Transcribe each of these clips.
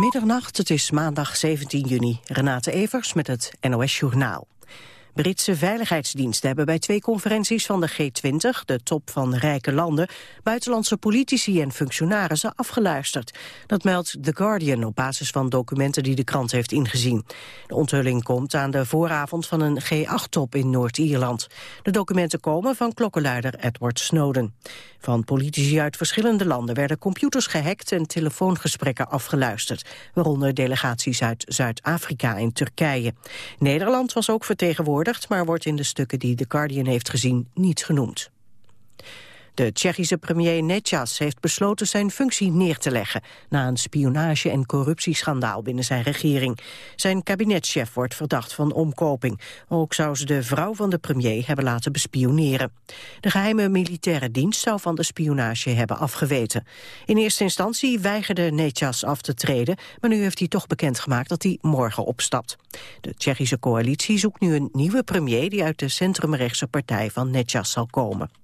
Middernacht, het is maandag 17 juni. Renate Evers met het NOS Journaal. Britse veiligheidsdiensten hebben bij twee conferenties van de G20, de top van rijke landen, buitenlandse politici en functionarissen afgeluisterd. Dat meldt The Guardian op basis van documenten die de krant heeft ingezien. De onthulling komt aan de vooravond van een G8-top in Noord-Ierland. De documenten komen van klokkenluider Edward Snowden. Van politici uit verschillende landen werden computers gehackt en telefoongesprekken afgeluisterd, waaronder delegaties uit Zuid-Afrika en Turkije. Nederland was ook vertegenwoordigd, maar wordt in de stukken die The Guardian heeft gezien niet genoemd. De Tsjechische premier Netjas heeft besloten zijn functie neer te leggen... na een spionage- en corruptieschandaal binnen zijn regering. Zijn kabinetchef wordt verdacht van omkoping. Ook zou ze de vrouw van de premier hebben laten bespioneren. De geheime militaire dienst zou van de spionage hebben afgeweten. In eerste instantie weigerde Netjas af te treden... maar nu heeft hij toch bekendgemaakt dat hij morgen opstapt. De Tsjechische coalitie zoekt nu een nieuwe premier... die uit de centrumrechtse partij van Netjas zal komen.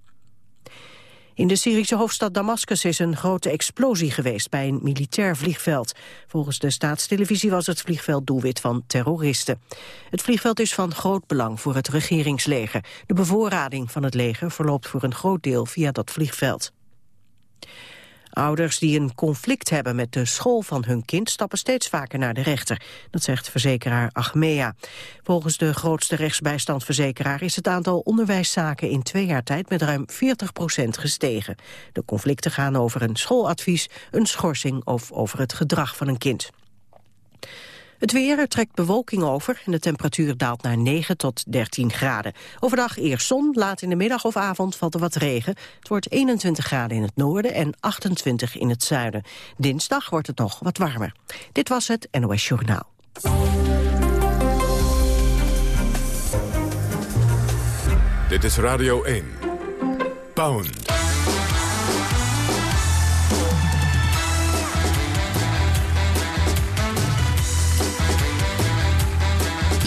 In de Syrische hoofdstad Damascus is een grote explosie geweest bij een militair vliegveld. Volgens de staatstelevisie was het vliegveld doelwit van terroristen. Het vliegveld is van groot belang voor het regeringsleger. De bevoorrading van het leger verloopt voor een groot deel via dat vliegveld. Ouders die een conflict hebben met de school van hun kind stappen steeds vaker naar de rechter. Dat zegt verzekeraar Achmea. Volgens de grootste rechtsbijstandverzekeraar is het aantal onderwijszaken in twee jaar tijd met ruim 40% gestegen. De conflicten gaan over een schooladvies, een schorsing of over het gedrag van een kind. Het weer trekt bewolking over en de temperatuur daalt naar 9 tot 13 graden. Overdag eerst zon, laat in de middag of avond valt er wat regen. Het wordt 21 graden in het noorden en 28 in het zuiden. Dinsdag wordt het nog wat warmer. Dit was het NOS Journaal. Dit is Radio 1. Pound.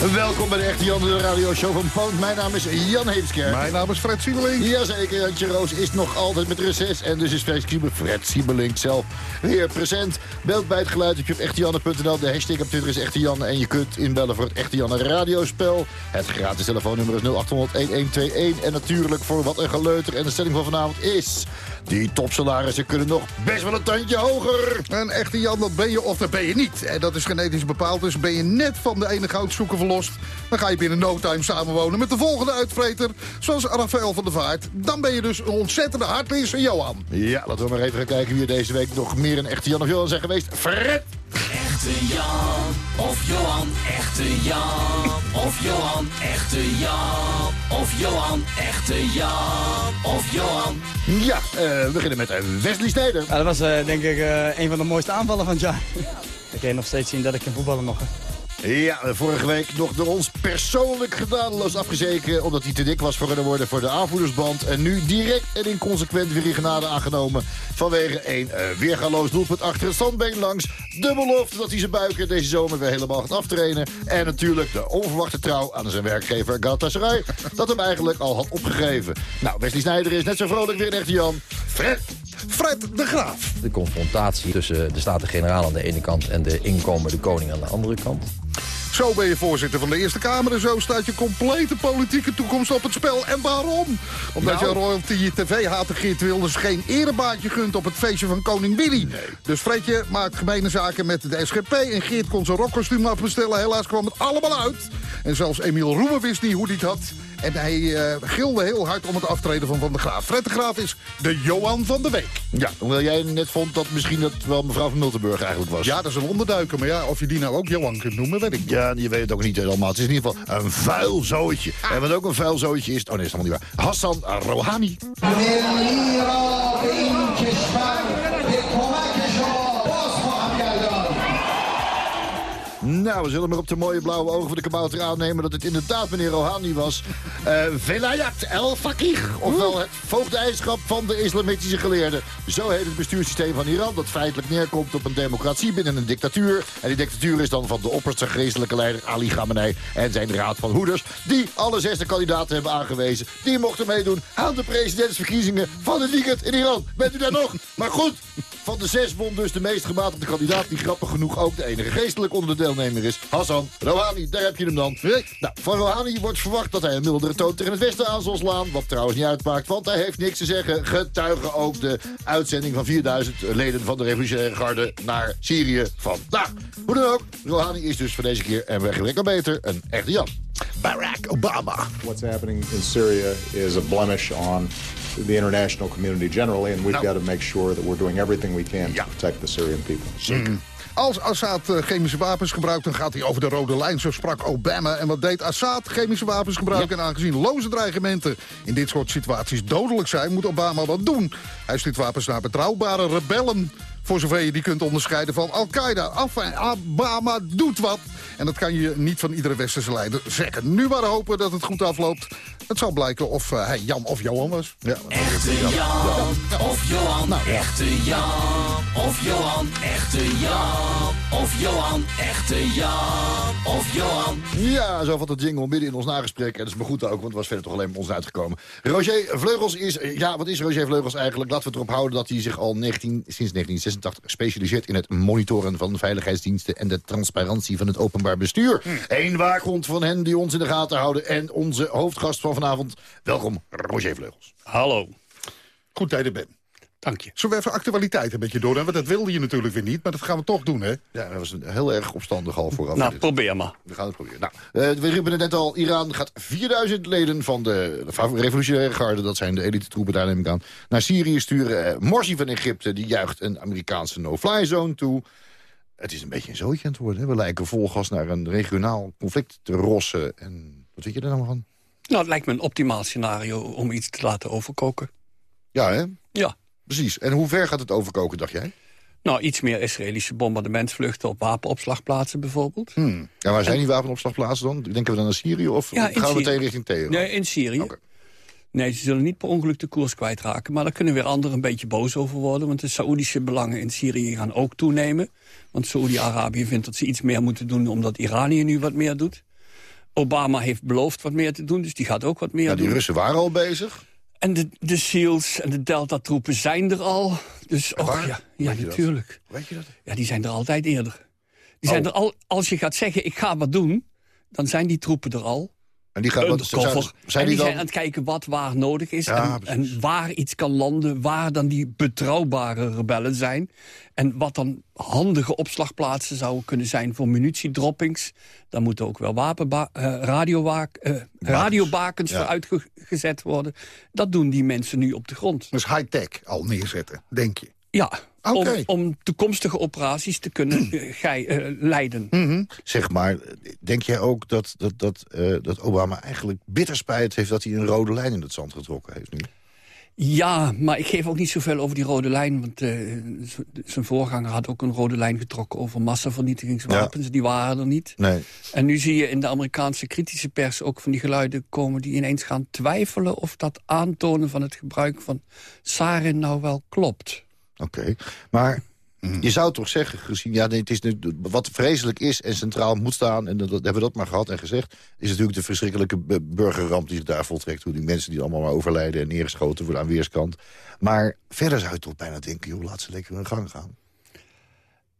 Welkom bij de Echte Jan, de radioshow van Poont. Mijn naam is Jan Heemskerk. Mijn naam is Fred Siebelink. Jazeker, Jantje Roos is nog altijd met reces. En dus is Fred Siebelink zelf weer present. Belt bij het geluid op echtejanne.nl. De hashtag op Twitter is Echte Janne. En je kunt inbellen voor het Echte Janne radiospel. Het gratis telefoonnummer is 0800-1121. En natuurlijk voor wat een geleuter. En de stelling van vanavond is... Die topsalarissen kunnen nog best wel een tandje hoger. Een echte Jan, dat ben je of dat ben je niet. En dat is genetisch bepaald, dus ben je net van de ene goudzoeker verlost... dan ga je binnen no time samenwonen met de volgende uitvreter... zoals Rafael van der Vaart. Dan ben je dus een ontzettende hartleser Johan. Ja, laten we maar even gaan kijken wie er deze week nog meer een echte Jan of Johan zijn geweest. Fred! Echte Jan of Johan, echte Jan of Johan, echte Jan of Johan, echte Jan of Johan. Ja, uh, we beginnen met uh, Wesley Snijder. Ja, dat was uh, denk ik een van de mooiste aanvallen van het jaar. Ik kan nog steeds zien dat ik kan voetballen nog. Ja, vorige week nog door ons persoonlijk gedadeloos afgezeken... omdat hij te dik was voor de worden voor de aanvoerdersband. En nu direct en inconsequent weer in genade aangenomen... vanwege een uh, weergaloos doelpunt achter het standbeen langs. De belofte dat hij zijn buiken deze zomer weer helemaal gaat aftrainen. En natuurlijk de onverwachte trouw aan zijn werkgever Galatasaray... dat hem eigenlijk al had opgegeven. Nou, Wesley Snijder is net zo vrolijk weer een echte Jan. Fred! Fred de Graaf. De confrontatie tussen de Staten-Generaal aan de ene kant... en de inkomende koning aan de andere kant. Zo ben je voorzitter van de Eerste Kamer en zo staat je complete politieke toekomst op het spel. En waarom? Omdat nou. je royalty tv-hater Geert Wilders geen erebaatje gunt op het feestje van koning Willy. Nee. Dus Fredje maakt gemene zaken met de SGP en Geert kon zijn rockkostuum afbestellen. Helaas kwam het allemaal uit. En zelfs Emiel Roemer wist niet hoe hij het had. En hij uh, gilde heel hard om het aftreden van Van der Graaf. Fred de Graaf is de Johan van de Week. Ja, hoewel jij net vond dat misschien dat wel mevrouw van Miltenburg eigenlijk was. Ja, dat is een onderduiker. Maar ja, of je die nou ook Johan kunt noemen, weet ik niet. Ja, je weet het ook niet helemaal. Het is in ieder geval een vuil zootje. En wat ook een vuil zootje is... Oh nee, is helemaal niet waar. Hassan Rouhani. Nou, we zullen maar op de mooie blauwe ogen van de kabouter aannemen... dat het inderdaad meneer Rouhani was. Uh, Velayat el-Fakih, ofwel het voogdijschap van de islamitische geleerden. Zo heet het bestuurssysteem van Iran... dat feitelijk neerkomt op een democratie binnen een dictatuur. En die dictatuur is dan van de opperste geestelijke leider Ali Khamenei... en zijn raad van hoeders, die alle zesde kandidaten hebben aangewezen. Die mochten meedoen aan de presidentsverkiezingen van het weekend in Iran. Bent u daar nog? Maar goed, van de zes won dus de meest gematigde kandidaat... die grappig genoeg ook de enige geestelijk onder de deelnemer is. Hassan Rouhani, daar heb je hem dan. Nou, van Rouhani wordt verwacht dat hij een mildere toon tegen het westen aan zal slaan. Wat trouwens niet uitmaakt, want hij heeft niks te zeggen. Getuigen ook de uitzending van 4000 leden van de revolutionaire garde naar Syrië vandaag. Hoe dan ook, Rouhani is dus voor deze keer en weg en beter een echte Jan. Barack Obama. What's happening in Syria is a blemish on the international community generally, and we've Nou. got to make sure that we're doing everything we can to protect the Syrian people. Mm. Als Assad eh, chemische wapens gebruikt, dan gaat hij over de rode lijn. Zo sprak Obama. En wat deed Assad? Chemische wapens gebruiken. En aangezien loze dreigementen in dit soort situaties dodelijk zijn... moet Obama wat doen. Hij stuurt wapens naar betrouwbare rebellen. Voor zover je die kunt onderscheiden van Al-Qaeda. Enfin, Obama doet wat. En dat kan je niet van iedere westerse leider zeggen. Nu maar hopen dat het goed afloopt. Het zal blijken of eh, hij Jan of Johan was. Ja, Echte Jan of Johan, echte Jan of Johan, echte Jan of Johan, echte Jan of Johan. Ja, zo valt het jingle midden in ons nagesprek. En dat is me goed ook, want het was verder toch alleen maar ons uitgekomen. Roger Vleugels is... Ja, wat is Roger Vleugels eigenlijk? Laten we erop houden dat hij zich al 19, sinds 1986 specialiseert... in het monitoren van veiligheidsdiensten... en de transparantie van het openbaar bestuur. Eén waakhond van hen die ons in de gaten houden. En onze hoofdgast van vanavond. Welkom, Roger Vleugels. Hallo, Goed dat je er bent. Dank je. Zullen we even actualiteit een beetje door? Want dat wilde je natuurlijk weer niet, maar dat gaan we toch doen, hè? Ja, dat was een heel erg opstandig al vooraf. Nou, probeer maar. We gaan het proberen. Nou, eh, we riepen het net al. Iran gaat 4000 leden van de, de revolutionaire garde... dat zijn de elite troepen, daar neem ik aan... naar Syrië sturen. Eh, Morsi van Egypte die juicht een Amerikaanse no-fly zone toe. Het is een beetje een zootje aan het worden. Hè? We lijken vol gas naar een regionaal conflict te rossen. En wat weet je er nou van? Nou, het lijkt me een optimaal scenario om iets te laten overkoken. Ja, hè? Ja. Precies. En hoe ver gaat het overkoken, dacht jij? Nou, iets meer Israëlische bombardementvluchten op wapenopslagplaatsen bijvoorbeeld. Hmm. Ja, waar zijn die wapenopslagplaatsen dan? Denken we dan aan Syrië of Ja, gaan we Syrië. meteen richting Teheran? Nee, in Syrië. Nee, ze zullen niet per ongeluk de koers kwijtraken. Maar daar kunnen weer anderen een beetje boos over worden. Want de Saoedische belangen in Syrië gaan ook toenemen. Want Saoedi-Arabië vindt dat ze iets meer moeten doen... omdat Iranië nu wat meer doet. Obama heeft beloofd wat meer te doen, dus die gaat ook wat meer Ja, die doen. Russen waren al bezig. En de, de SEALs en de Delta-troepen zijn er al. Dus, och, waar? ja, ja Weet je dat? natuurlijk. Weet je dat? Ja, die zijn er altijd eerder. Die zijn Oh. er al, als je gaat zeggen, ik ga wat doen... dan zijn die troepen er al. En die gaan, wat, zijn, die dan... zijn aan het kijken wat waar nodig is. Ja, en, waar iets kan landen. Waar dan die betrouwbare rebellen zijn. En wat dan handige opslagplaatsen zouden kunnen zijn voor munitiedroppings. Daar moeten ook wel wapenba eh, radiowaak, eh, radiobakens ja. voor uitgezet worden. Dat doen die mensen nu op de grond. Dus high-tech al neerzetten, denk je. Ja, om, om toekomstige operaties te kunnen eh, gij- eh, leiden. Zeg maar, denk jij ook dat, dat, dat, eh, dat Obama eigenlijk bitter spijt heeft... dat hij een rode lijn in het zand getrokken heeft nu? Ja, maar ik geef ook niet zoveel over die rode lijn. Want zijn voorganger had ook een rode lijn getrokken over massavernietigingswapens. Die waren er niet. Nee. En nu zie je in de Amerikaanse kritische pers ook van die geluiden komen... die ineens gaan twijfelen of dat aantonen van het gebruik van sarin nou wel klopt. Oké, maar je zou toch zeggen, gezien... Ja, nee, het is nu, wat vreselijk is en centraal moet staan... en dat, dat hebben we dat maar gehad en gezegd... is natuurlijk de verschrikkelijke bu- burgerramp die zich daar voltrekt. Hoe die mensen die allemaal maar overlijden en neergeschoten worden aan weerskant. Maar verder zou je toch bijna denken... joh, laat ze lekker hun gang gaan.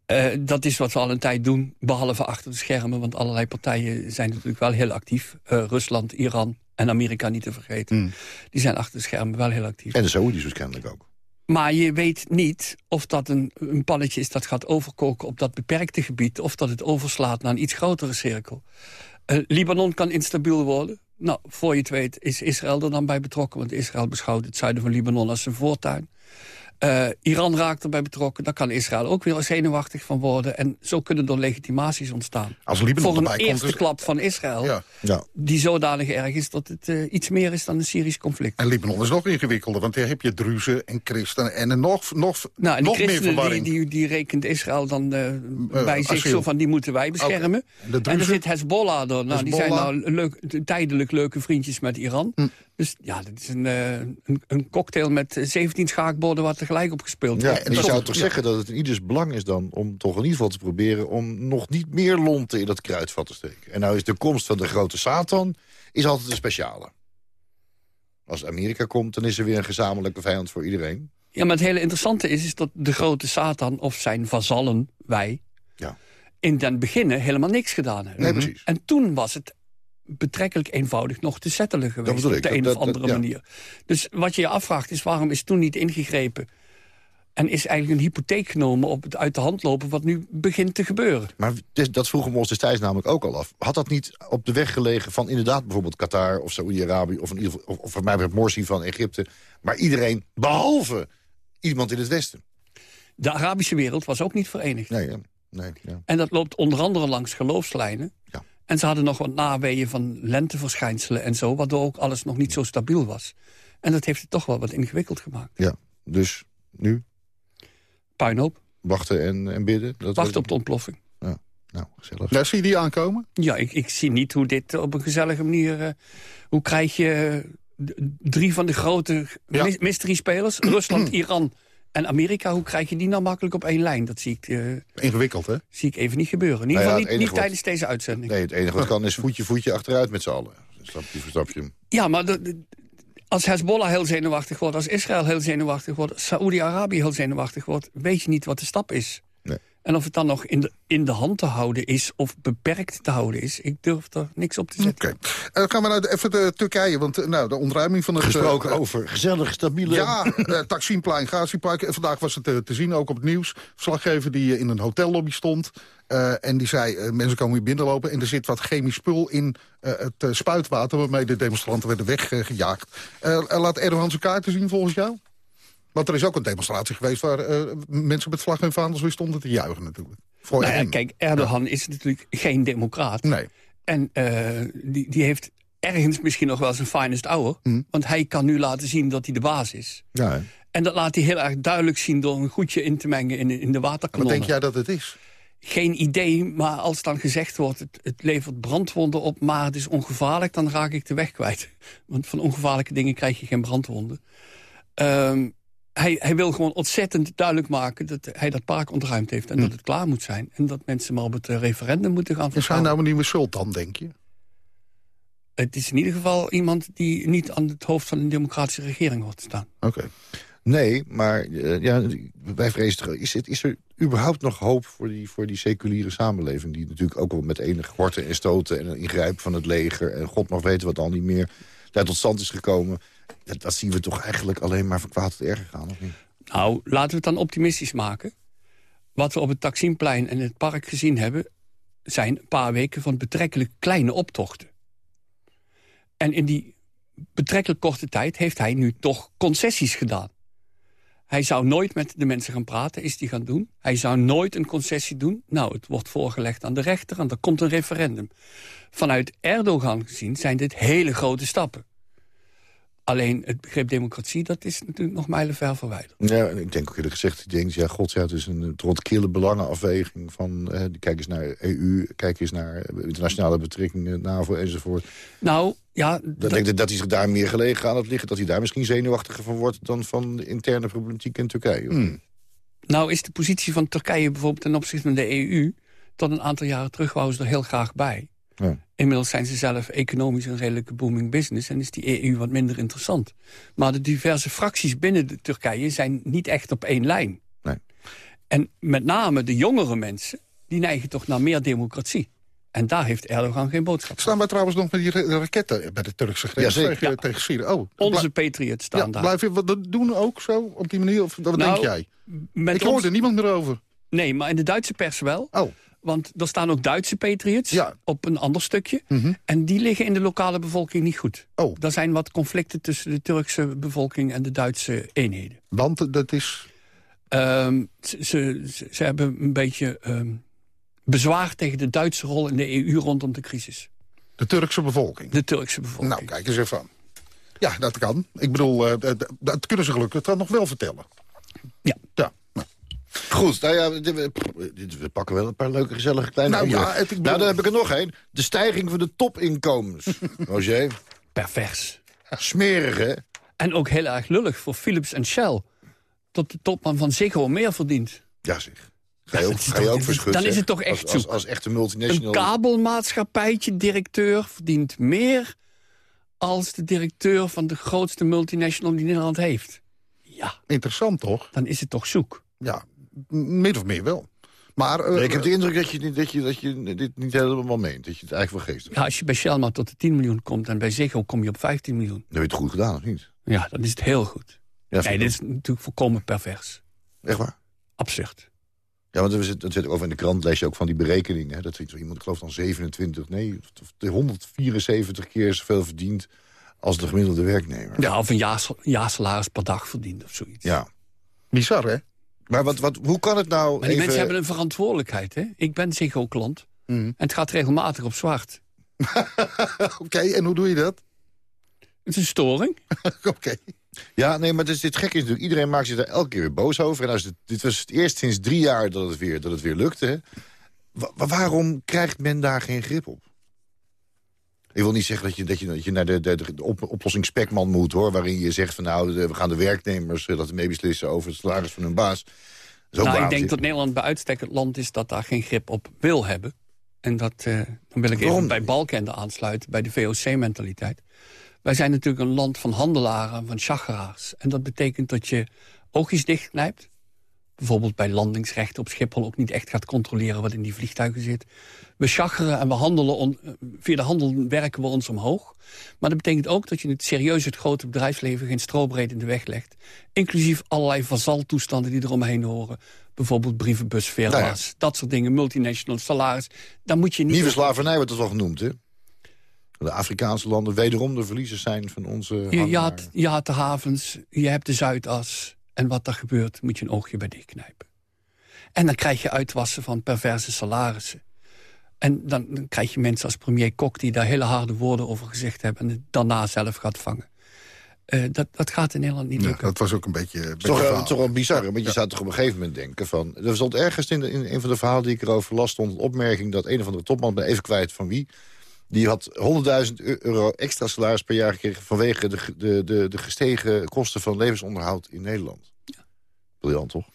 Eh, dat is wat we al een tijd doen, behalve achter de schermen. Want allerlei partijen zijn natuurlijk wel heel actief. Eh, Rusland, Iran en Amerika niet te vergeten. Die zijn achter de schermen wel heel actief. En de Saoedi's dus kennelijk ook. Maar je weet niet of dat een, een pannetje is dat gaat overkoken op dat beperkte gebied... of dat het overslaat naar een iets grotere cirkel. Eh, Libanon kan instabiel worden. Nou, voor je het weet is Israël er dan bij betrokken... want Israël beschouwt het zuiden van Libanon als zijn voortuin. Eh, Iran raakt erbij betrokken. Daar kan Israël ook weer zenuwachtig van worden. En zo kunnen er legitimaties ontstaan. Als Libanon Voor een erbij komt, eerste is- klap van Israël. Ja. Ja. Die zodanig erg is dat het eh, iets meer is dan een Syrisch conflict. En Libanon is nog ingewikkelder, want daar heb je Druzen en christenen... en nog, nog, Nou, en nog meer christenen die, verwarring. die, die rekent Israël dan eh, bij zich zo van... die moeten wij beschermen. En er zit Hezbollah er. Nou, die zijn nou leuk, tijdelijk leuke vriendjes met Iran. Hm. Dus ja, dat is een, eh, een, een cocktail met eh, 17 schaakborden... waar tegelijk op gespeeld Ja, wordt. en je zou toch ja. zeggen dat het in ieders belang is dan... om toch in ieder geval te proberen om nog niet meer lonten in dat kruidvat te steken. En nou is de komst van de grote Satan is altijd een speciale. Als Amerika komt, dan is er weer een gezamenlijke vijand voor iedereen. Ja, maar het hele interessante is, is dat de grote Satan of zijn vazallen, wij... Ja. in den beginnen helemaal niks gedaan hebben. Nee, precies. En toen was het betrekkelijk eenvoudig nog te settelen geweest... op de dat- een dat- of andere dat- ja. manier. Dus wat je je afvraagt is, waarom is toen niet ingegrepen... en is eigenlijk een hypotheek genomen op het uit de hand lopen... wat nu begint te gebeuren. Maar dat vroegen we ons destijds namelijk ook al af. Had dat niet op de weg gelegen van inderdaad bijvoorbeeld Qatar of Saoedi-Arabië... of, in of, of voor mij betreft Morsi van Egypte... maar iedereen, behalve iemand in het Westen. De Arabische wereld was ook niet verenigd. Nee, ja. nee ja. En dat loopt onder andere langs geloofslijnen. Ja. En ze hadden nog wat naweeën van lenteverschijnselen en zo... waardoor ook alles nog niet zo stabiel was. En dat heeft het toch wel wat ingewikkeld gemaakt. ja. Dus nu Puinhoop, wachten en, en bidden. Dat wacht op de ontploffing. Nou, gezellig. Daar zie je die aankomen? Ja, ik, ik zie niet hoe dit op een gezellige manier... eh, hoe krijg je eh, drie van de grote Ja. mystery-spelers... Rusland, Iran en Amerika... hoe krijg je die nou makkelijk op één lijn? Dat zie ik, eh, Ingewikkeld, hè? zie ik even niet gebeuren. In ieder Nou ja, geval niet, niet wat- tijdens deze uitzending. Nee, het enige wat kan is voetje, voetje achteruit met z'n allen. Snap je, snap je? Ja, maar de- de- als Hezbollah heel zenuwachtig wordt... als Israël heel zenuwachtig wordt... als Saoedi-Arabië heel zenuwachtig wordt... weet je niet wat de stap is. En of het dan nog in de, in de hand te houden is... of beperkt te houden is... ik durf er niks op te zetten. Oké. Eh, Dan gaan we nou even de Turkije, want eh, nou, de ontruiming van het... Gesproken eh, over gezellig, stabiele... Ja, eh Taksimplein, Gaziepark. En vandaag was het te zien, ook op het nieuws. Verslaggever die in een hotellobby stond. eh, en die zei, mensen komen hier binnenlopen... en er zit wat chemisch spul in eh, het spuitwater... waarmee de demonstranten werden weggejaagd. Laat Erdogan zijn kaarten zien volgens jou? Want er is ook een demonstratie geweest... waar eh, mensen met vlag en vaandels weer stonden te juichen natuurlijk. Voor Nou ja, kijk, Erdogan is natuurlijk geen democraat. Nee. En eh, die, die heeft ergens misschien nog wel zijn finest hour. Hm. Want hij kan nu laten zien dat hij de baas is. Ja, hè? En dat laat hij heel erg duidelijk zien... door een goedje in te mengen in, de- in de Wat waterkanonnen. denk jij dat het is? Geen idee, maar als dan gezegd wordt... Het, het levert brandwonden op, maar het is ongevaarlijk... dan raak ik de weg kwijt. Want van ongevaarlijke dingen krijg je geen brandwonden. Ehm, hij, hij wil gewoon ontzettend duidelijk maken... dat hij dat park ontruimd heeft en dat het klaar moet zijn. En dat mensen maar op het eh, referendum moeten gaan Is hij vertrouwen. nou een nieuwe sultan, denk je? Het is in ieder geval iemand die niet aan het hoofd van een democratische regering hoort te staan. Oké. Nee, maar eh, ja, wij vrezen. Is, het, is er überhaupt nog hoop voor die, voor die seculiere samenleving... die natuurlijk ook wel met enige horten en stoten... en een ingrijpen van het leger... en god mag weten wat al niet meer... daar tot stand is gekomen... Dat, zien we toch eigenlijk alleen maar van kwaad tot erger gaan, of niet? Nou, laten we het dan optimistisch maken. Wat we op het Taksimplein en het park gezien hebben... zijn een paar weken van betrekkelijk kleine optochten. En in die betrekkelijk korte tijd heeft hij nu toch concessies gedaan. Hij zou nooit met de mensen gaan praten, is die gaan doen. Hij zou nooit een concessie doen. Nou, het wordt voorgelegd aan de rechter en er komt een referendum. Vanuit Erdogan gezien zijn dit hele grote stappen. Alleen het begrip democratie, dat is natuurlijk nog mijlenver verwijderd. Ja, ik denk ook eerlijk gezegd, ik denk, ja, god, ja, het is een kille belangenafweging van, eh, kijk eens naar EU, kijk eens naar eh, internationale betrekkingen, NAVO enzovoort. Nou, ja... Dat, dat- denk ik dat hij zich daar meer gelegen aan het liggen, dat hij daar misschien zenuwachtiger van wordt dan van de interne problematiek in Turkije. Hmm. Nou is de positie van Turkije bijvoorbeeld ten opzichte van de EU... tot een aantal jaren terug wou ze er heel graag bij. Ja. Inmiddels zijn ze zelf economisch een redelijke booming business... en is die EU wat minder interessant. Maar de diverse fracties binnen de Turkije zijn niet echt op één lijn. Nee. En met name de jongere mensen, die neigen toch naar meer democratie. En daar heeft Erdogan geen boodschap van. Staan wij trouwens nog met die ra- raketten bij de Turkse grens Jazeker. tegen, Ja. tegen Syrië? Oh, Onze patriots staan ja, daar. blijf je wat dat doen ook zo op die manier? Of wat Nou, denk jij? Ik hoor ons- er niemand meer over. Nee, maar in de Duitse pers wel. Oh, Want er staan ook Duitse patriots Ja. op een ander stukje. Mhm. En die liggen in de lokale bevolking niet goed. Oh. Er zijn wat conflicten tussen de Turkse bevolking en de Duitse eenheden. want dat is... Ehm, ze, ze, hebben een beetje ehm, bezwaar tegen de Duitse rol in de EU rondom de crisis. De Turkse bevolking. De Turkse bevolking. Nou, kijk eens even aan. Ja, dat kan. Ik bedoel, eh, dat- dat kunnen ze gelukkig dan nog wel vertellen. Ja. Ja. Goed, nou ja, we, pakken wel een paar leuke, gezellige kleine Nou ja, het- bedoel- Nou, dan heb ik er nog één. De stijging van de topinkomens. Roger, Pervers. smerig, hè? En ook heel erg lullig voor Philips en Shell. Dat de topman van Ziggo meer verdient. Ja, zeg. Ga je ook, ga je ook dan is het toch echt als, als, zoek. als echte Een multinational... kabelmaatschappijtje directeur verdient meer... als de directeur van de grootste multinational die Nederland heeft. Ja, Interessant, toch? dan is het toch zoek. Ja, m- min of meer wel. Maar, eh, Nee, ik heb de indruk dat je, niet- dat, je, dat je dit niet helemaal meent. Dat je het eigenlijk wel geestig Ja, als je bij Shell maar tot de 10 miljoen komt... en bij Ziggo kom je op 15 miljoen. Dan heb je het goed gedaan, of niet? Ja, dan is het heel goed. Ja, nee, dit is natuurlijk volkomen pervers. Echt waar? Absurd. Ja, want er zit, over in de krant, lees je ook van die berekeningen. Hè, dat zo iemand, ik geloof dan 27, nee, of 174 keer zoveel verdient als de gemiddelde werknemer. Ja, of een jaars- jaarsalaris per dag verdient of zoiets. Ja. bizar, hè? Maar wat, wat, hoe kan het nou Maar die even... mensen hebben een verantwoordelijkheid. Hè? Ik ben Ziggo-klant. En het gaat regelmatig op zwart. Oké, en hoe doe je dat? Het is een storing. Oké. Ja, nee, maar het is, dit gek is natuurlijk, iedereen maakt zich daar elke keer weer boos over. En als het, dit was het eerst sinds drie jaar dat het weer, dat het weer lukte. hè. Wa- wa- waarom krijgt men daar geen grip op? Ik wil niet zeggen dat je, dat je, dat je naar de, de, de op, oplossing Spekman moet, hoor. Waarin je zegt van nou, de- we gaan de werknemers eh, laten meebeslissen over het salaris van hun baas. Dat Nou, ik denk dat Nederland bij uitstek het land is dat daar geen grip op wil hebben. En dat, eh, dan wil ik Waarom even bij Balkende aansluiten, bij de VOC-mentaliteit. Wij zijn natuurlijk een land van handelaren en van chageraars. En dat betekent dat je oogjes dichtknijpt. Bijvoorbeeld bij landingsrechten op Schiphol ook niet echt gaat controleren wat in die vliegtuigen zit. We chageren en we handelen on- eh, via de handel werken we ons omhoog. Maar dat betekent ook dat je het serieus het grote bedrijfsleven geen strobreed in de weg legt. Inclusief allerlei vazaltoestanden die eromheen horen. Bijvoorbeeld brievenbusfirma's, Nou dat soort dingen, multinational salaris. Daar moet je niet... Nieuwe slavernij wordt dat wel genoemd, hè? De Afrikaanse landen wederom de verliezers zijn van onze Je, je, had, je had de havens, je hebt de Zuidas. En wat er gebeurt, moet je een oogje bij dichtknijpen. En dan krijg je uitwassen van perverse salarissen. En dan, dan krijg je mensen als premier Kok... die daar hele harde woorden over gezegd hebben... en het daarna zelf gaat vangen. Eh, dat, dat gaat in Nederland niet Ja, lukken. dat was ook een beetje... een toch, wel- toch wel bizar, want je zou toch op een gegeven moment denken van... Er stond ergens in, de, in een van de verhalen die ik erover las... stond een opmerking dat een of andere topman, ben even kwijt van wie... die had 100.000 euro extra salaris per jaar gekregen... vanwege de, de, de, de gestegen kosten van levensonderhoud in Nederland. Briljant, toch?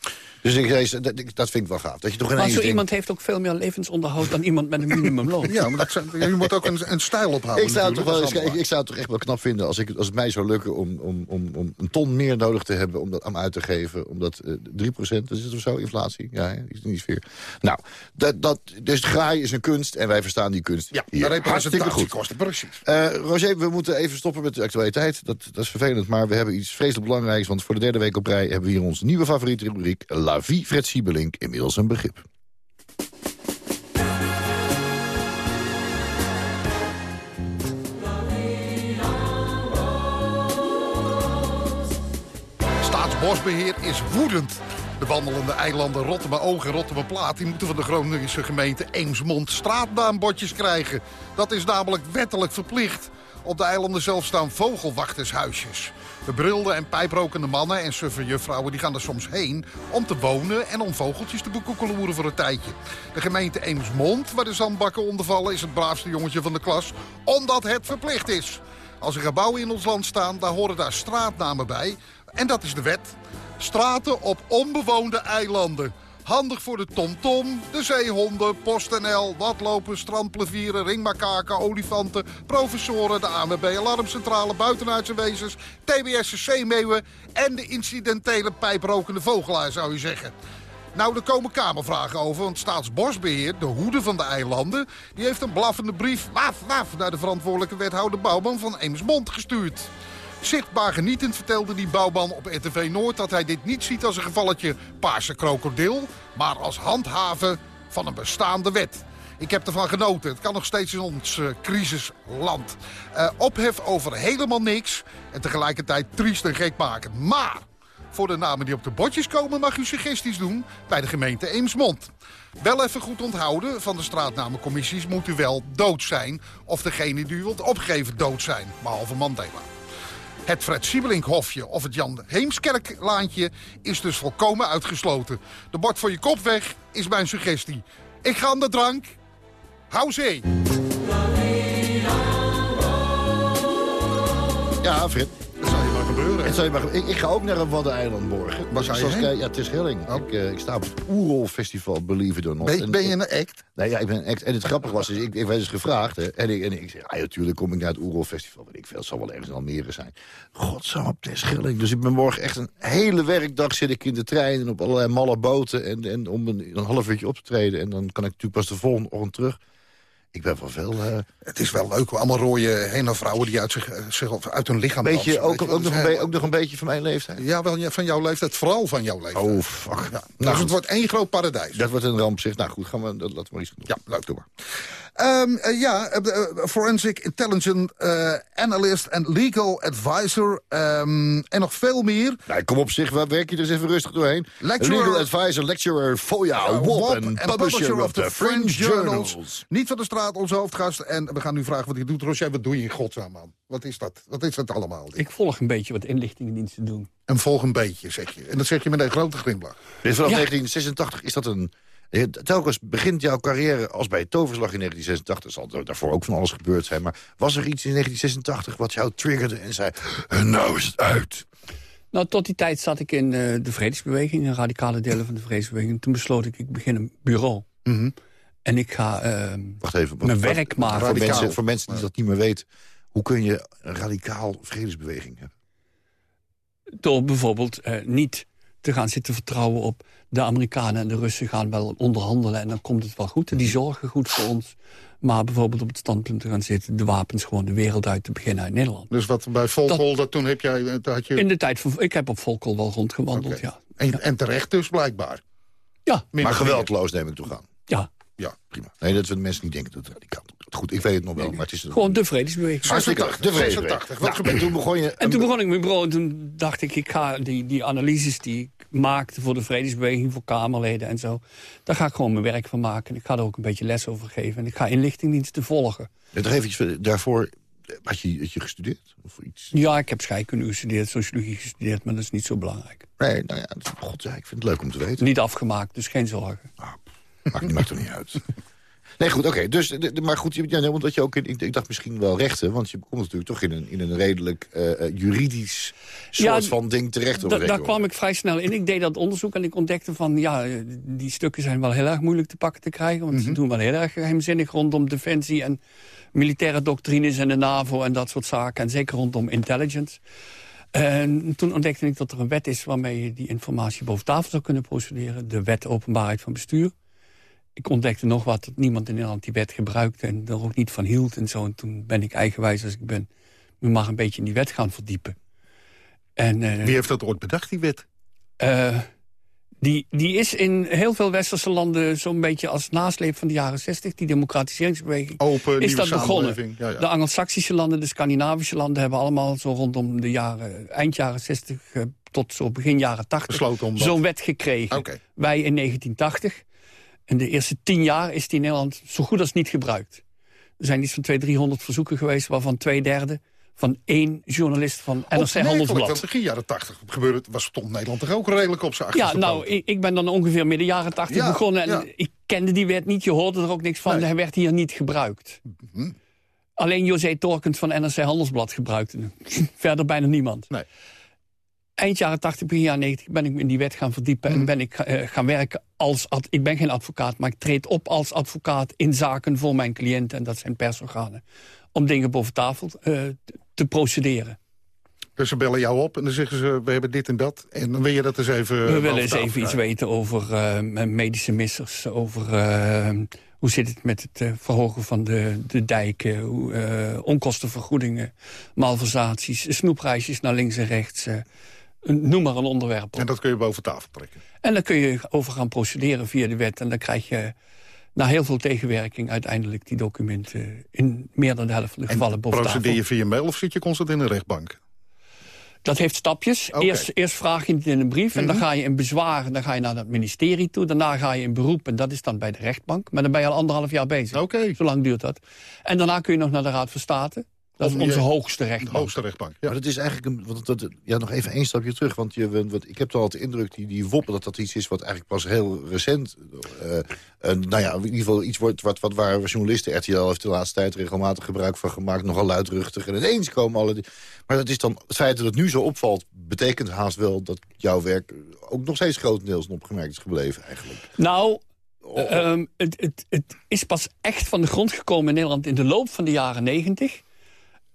Dus ik, zei, dat, dat vind ik wel gaaf. Dat je toch Maar zo denkt, iemand heeft ook veel meer levensonderhoud... dan iemand met een minimumloon. Ja, maar dat je moet ook een, een stijl ophouden. Ik zou, het toch wel, natuurlijk, ik, ik zou het toch echt wel knap vinden als, ik, als het mij zou lukken om, om, om, om een ton meer nodig te hebben om dat aan uit te geven. Omdat eh 3%, dat is het of zo, inflatie. Ja, is niet veel. Nou, dat, dat, dus graai is een kunst en wij verstaan die kunst. Ja, hier. de Hartstikke goed. representatiekosten, precies. Eh, Roger, we moeten even stoppen met de actualiteit. Dat, dat is vervelend, maar we hebben iets vreselijk belangrijks. Want voor de derde week op rij hebben we hier onze nieuwe favoriete rubriek... Vie Fred Siebelink, inmiddels een begrip. Staatsbosbeheer is woedend. De wandelende eilanden Rotterdam-Oog en Rotterdam-Plaat... die moeten van de Groningse gemeente Eemsmond straatnaambordjes krijgen. Dat is namelijk wettelijk verplicht. Op de eilanden zelf staan vogelwachtershuisjes. Bebrilde en pijprokende mannen en suffe juffrouwen die gaan er soms heen... om te wonen en om vogeltjes te bekoekeloeren voor een tijdje. De gemeente Eemsmond, waar de zandbakken onder vallen... is het braafste jongetje van de klas, omdat het verplicht is. Als er gebouwen in ons land staan, daar horen daar straatnamen bij. En dat is de wet. Straten op onbewoonde eilanden. Handig voor de tomtom, de zeehonden, PostNL, watlopen, strandplevieren, ringmakaken, olifanten, professoren, de ANWB, alarmcentrale, buitenaardse wezens, TBS, zeemeeuwen en de incidentele pijprokende vogelaar, zou je zeggen. Nou, er komen kamervragen over, want Staatsbosbeheer, de hoede van de eilanden... die heeft een blaffende brief, waf, waf, naar de verantwoordelijke wethouder Bouwman van Eemsmond gestuurd. Zichtbaar genietend vertelde die bouwman op RTV Noord... dat hij dit niet ziet als een gevalletje paarse krokodil... maar als handhaven van een bestaande wet. Ik heb ervan genoten. Het kan nog steeds in ons eh, crisisland. Eh, ophef over helemaal niks en tegelijkertijd triest en gekmakend. Maar Voor de namen die op de bordjes komen mag u suggesties doen bij de gemeente Eemsmond. Wel even goed onthouden, van de straatnamencommissies moet u wel dood zijn... of degene die u wilt opgeven dood zijn, behalve Mandela. Het Fred Siebelinkhofje of het Jan Heemskerklaantje is dus volkomen uitgesloten. De bord voor je kop weg is mijn suggestie. Ik ga aan de drank. Hou zee. Ja, Frit. Gebeuren. Het zou je maar, ik, ik ga ook naar een Waddeneiland morgen. Je Zoals Ja, het is Schelling. Ik, eh, ik sta op het Oerol Festival, believe it or not. Ben, En ben je een act? Nee, ja, ik ben een act. En het grappige was, dus ik, ik werd dus gevraagd. Hè, en, ik, en ik zei, ja, natuurlijk kom ik naar het Oerol Festival. Weet ik veel, het zal wel ergens in Almere zijn. Godzang op Terschelling. Dus ik ben morgen echt een hele werkdag zit ik in de trein... en op allerlei malle boten en, en om een, een half uurtje op te treden. En dan kan ik natuurlijk pas de volgende ochtend terug. Ik ben wel veel... eh, Het is wel leuk, allemaal rode heen vrouwen die uit, zich, zich, uit hun lichaam beetje, dansen, ook, ook, nog een be- ook nog een beetje van mijn leeftijd. Ja, wel van jouw leeftijd, vooral van jouw leeftijd. Oh, fuck. Ja. Nou, dus het wordt één groot paradijs. Dat wordt een ramp, zeg. Nou goed, gaan we, dat, laten we maar iets doen. Ja, leuk, doe maar. Ehm, eh, ja, eh, eh, forensic intelligence eh, analyst en legal advisor. ehm, en nog veel meer. Nou, kom op zich, waar werk je dus even rustig doorheen? Lecturer- Legal advisor, lecturer, FOIA, Uh, WOP en publisher of the Fringe Journals. Niet van de straat, onze hoofdgast. En we gaan nu vragen wat hij doet. Roger, wat doe je in godsnaam, man? Wat is dat? Wat is dat allemaal? Ik volg een beetje wat inlichtingendiensten doen. En volg een beetje, zeg je. En dat zeg je met een grote glimlach. Dus vanaf Ja. 1986 is dat een... eh, Telkens begint jouw carrière als bij Toverslag in 1986. zal er daarvoor ook van alles gebeurd zijn. Maar was er iets in 1986 wat jou triggerde en zei... En nou is het uit. Nou, tot die tijd zat ik in eh, de vredesbeweging, in radicale delen van de vredesbeweging. Toen besloot ik, ik begin een bureau. En ik ga eh, Wacht even. wat- mijn wat- werk maken. Voor mensen, voor mensen die dat niet meer weten... Hoe kun je een radicaal vredesbeweging hebben? Door bijvoorbeeld eh, niet te gaan zitten vertrouwen op... de Amerikanen en de Russen gaan wel onderhandelen en dan komt het wel goed. En die zorgen goed voor ons. Maar bijvoorbeeld op het standpunt te gaan zitten... de wapens gewoon de wereld uit te beginnen uit Nederland. Dus wat bij Volkel, dat, toen heb jij... Dat had je, In de tijd van... Ik heb op Volkel wel rondgewandeld, ja. en, en terecht dus, blijkbaar. Ja, Maar geweldloos neem ik toe gaan. ja. Ja. Prima. Nee, dat we de mensen niet denken dat doet. Goed, ik weet het nog wel, maar het is... Gewoon de vredesbeweging. Hartstikke leuk. De 86. vredesbeweging. Wat Nou, toen begon je... En toen begon ik mijn bureau en toen dacht ik... ik ga die, die analyses die ik maakte voor de vredesbeweging... voor Kamerleden en zo... daar ga ik gewoon mijn werk van maken. En ik ga er ook een beetje les over geven. En ik ga inlichtingdiensten volgen. Ja, Nog even daarvoor had je, had je gestudeerd? Of iets? Ja, ik heb scheikunde gestudeerd, sociologie gestudeerd... maar dat is niet zo belangrijk. Nee, nou ja, god, ja, ik vind het leuk om te weten. Niet afgemaakt, dus geen zorgen. Maakt, maakt er niet uit. Nee, goed, oké. Dus, de- de- maar goed, ja, nee, omdat je ook in, ik, ik dacht misschien wel rechten, want je komt natuurlijk toch in een, in een redelijk eh, eh, juridisch soort Ja, van ding terecht. daar kwam ik vrij snel in. Ik deed dat onderzoek en ik ontdekte van... ja, eh, die stukken zijn wel heel erg moeilijk te pakken te krijgen... want ze doen wel heel erg geheimzinnig rondom defensie... en militaire doctrines en de NAVO en dat soort zaken. En zeker rondom intelligence. En toen ontdekte ik dat er een wet is... waarmee je die informatie boven tafel zou kunnen procederen. De wet openbaarheid van bestuur. Ik ontdekte nog wat, dat niemand in Nederland die wet gebruikte... en er ook niet van hield en zo. En toen ben ik eigenwijs als ik ben... me mag een beetje in die wet gaan verdiepen. En, eh, Wie heeft dat ooit bedacht, die wet? eh, die, die is in heel veel westerse landen zo'n beetje als nasleep van de jaren 60. Die democratiseringsbeweging Open, is dat begonnen. samenleving. Ja, ja. De Anglo-Saxische landen, de Scandinavische landen... hebben allemaal zo rondom de jaren, eind jaren 60 eh, tot zo begin jaren 80... Besloten om dat- zo'n wet gekregen. Wij in 1980. En de eerste tien jaar is die in Nederland zo goed als niet gebruikt. Er zijn iets van 200, 300 verzoeken geweest... waarvan twee derde van één journalist van NRC Handelsblad. want begin jaren 80 gebeurde, het- was, stond Nederland toch ook redelijk op zijn Ja, achterste nou, ik, ik ben dan ongeveer midden jaren 80 Ja, begonnen. En ja. ik kende die wet niet, je hoorde er ook niks van. Nee. Mhm. Hij werd hier niet gebruikt. Alleen José Torkens van NRC Handelsblad gebruikte hem. Verder bijna niemand. Nee. Eind jaren 80, begin jaren 90 ben ik me in die wet gaan verdiepen... Mhm. en ben ik eh, gaan werken als... ad- ik ben geen advocaat, maar ik treed op als advocaat... in zaken voor mijn cliënten, en dat zijn persorganen... om dingen boven tafel eh, te procederen. Dus ze bellen jou op en dan zeggen ze, we hebben dit en dat. En dan wil je dat eens even... We boven willen eens even iets weten over eh, medische missers. Over eh, hoe zit het met het eh, verhogen van de, de dijken. Hoe, eh, onkostenvergoedingen, malversaties, snoepreisjes naar links en rechts. Noem maar een onderwerp. op. En dat kun je boven tafel trekken. En dan kun je over gaan procederen via de wet. En dan krijg je na heel veel tegenwerking uiteindelijk die documenten... in meer dan de helft van de gevallen boven tafel. Procedeer je via mail of zit je constant in een rechtbank? Dat heeft stapjes. Eerst, eerst vraag je het in een brief en dan Mhm. ga je in bezwaar... dan ga je naar het ministerie toe. Daarna ga je in beroep en dat is dan bij de rechtbank. Maar dan ben je al anderhalf jaar bezig. Oké. Zo lang duurt dat. En daarna kun je nog naar de Raad van State. Dat is onze hoogste De rechtbank. hoogste rechtbank. Ja. Maar dat is eigenlijk een, want dat, ja, nog even één stapje terug. Want je, want ik heb toch altijd de indruk, die, die WOP, dat dat iets is wat eigenlijk pas heel recent... eh, nou ja, in ieder geval iets wordt wat, wat waar journalisten... RTL heeft de laatste tijd regelmatig gebruik van gemaakt. Nogal luidruchtig. En ineens komen alle... die- Maar dat is dan, het feit dat het nu zo opvalt... betekent haast wel dat jouw werk ook nog steeds grotendeels onopgemerkt is gebleven eigenlijk. Nou, Oh. ehm, het, het, het is pas echt van de grond gekomen in Nederland... in de loop van de jaren negentig.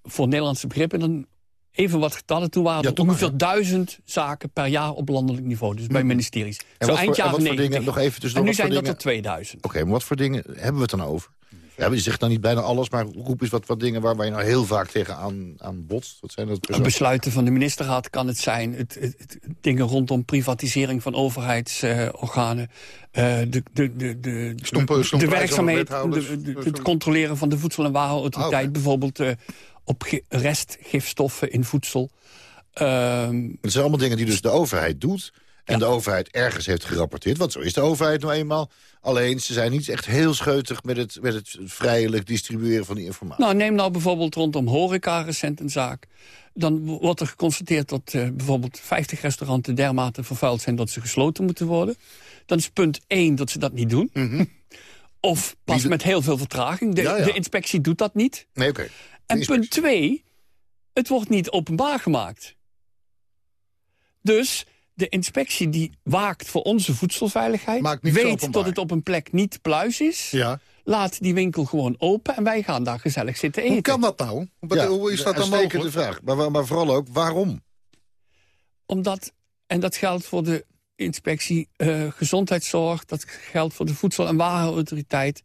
Voor Nederlandse begrippen. Dan even wat getallen. Toen waren Ja, er maar, ongeveer duizend zaken per jaar op landelijk niveau. Dus bij ministeries. En Zo wat eind voor, en wat voor 90. dingen, nog even en nu zijn dat dingen- er 2000. Oké, maar wat voor dingen hebben we het dan over? Ja, je zegt dan niet bijna alles, maar roep eens wat, wat dingen waar, waar je nou heel vaak tegenaan aan botst. Wat zijn dat? Besluiten van de ministerraad kan het zijn. Het, het, het- dingen rondom privatisering van overheidsorganen. eh, de, de, de, de, de werkzaamheid, de- de- het controleren van de Voedsel- en Warenautoriteit. Ah. Bijvoorbeeld eh, op restgifstoffen in voedsel. Ehm, Het zijn allemaal dingen die dus de overheid doet. En de overheid ergens heeft gerapporteerd. Want zo is de overheid nou eenmaal. Alleen, ze zijn niet echt heel scheutig met het, met het vrijelijk distribueren van die informatie. Nou, neem nou bijvoorbeeld rondom horeca recent een zaak. Dan wordt er geconstateerd dat eh, bijvoorbeeld 50 restauranten dermate vervuild zijn dat ze gesloten moeten worden. Dan is punt 1 dat ze dat niet doen. Of pas met heel veel vertraging. De, Ja, ja. de inspectie doet dat niet. Nee, oké. En De punt 2, het wordt niet openbaar gemaakt. Dus de inspectie die waakt voor onze voedselveiligheid... Weet dat het op een plek niet pluis is... Ja. laat die winkel gewoon open en wij gaan daar gezellig zitten eten. Hoe kan dat nou? Wat- Ja, hoe is dat dan mogelijk? vraag. Maar, maar vooral ook, waarom? Omdat, en dat geldt voor de inspectie eh, gezondheidszorg... dat geldt voor de Voedsel- en Warenautoriteit...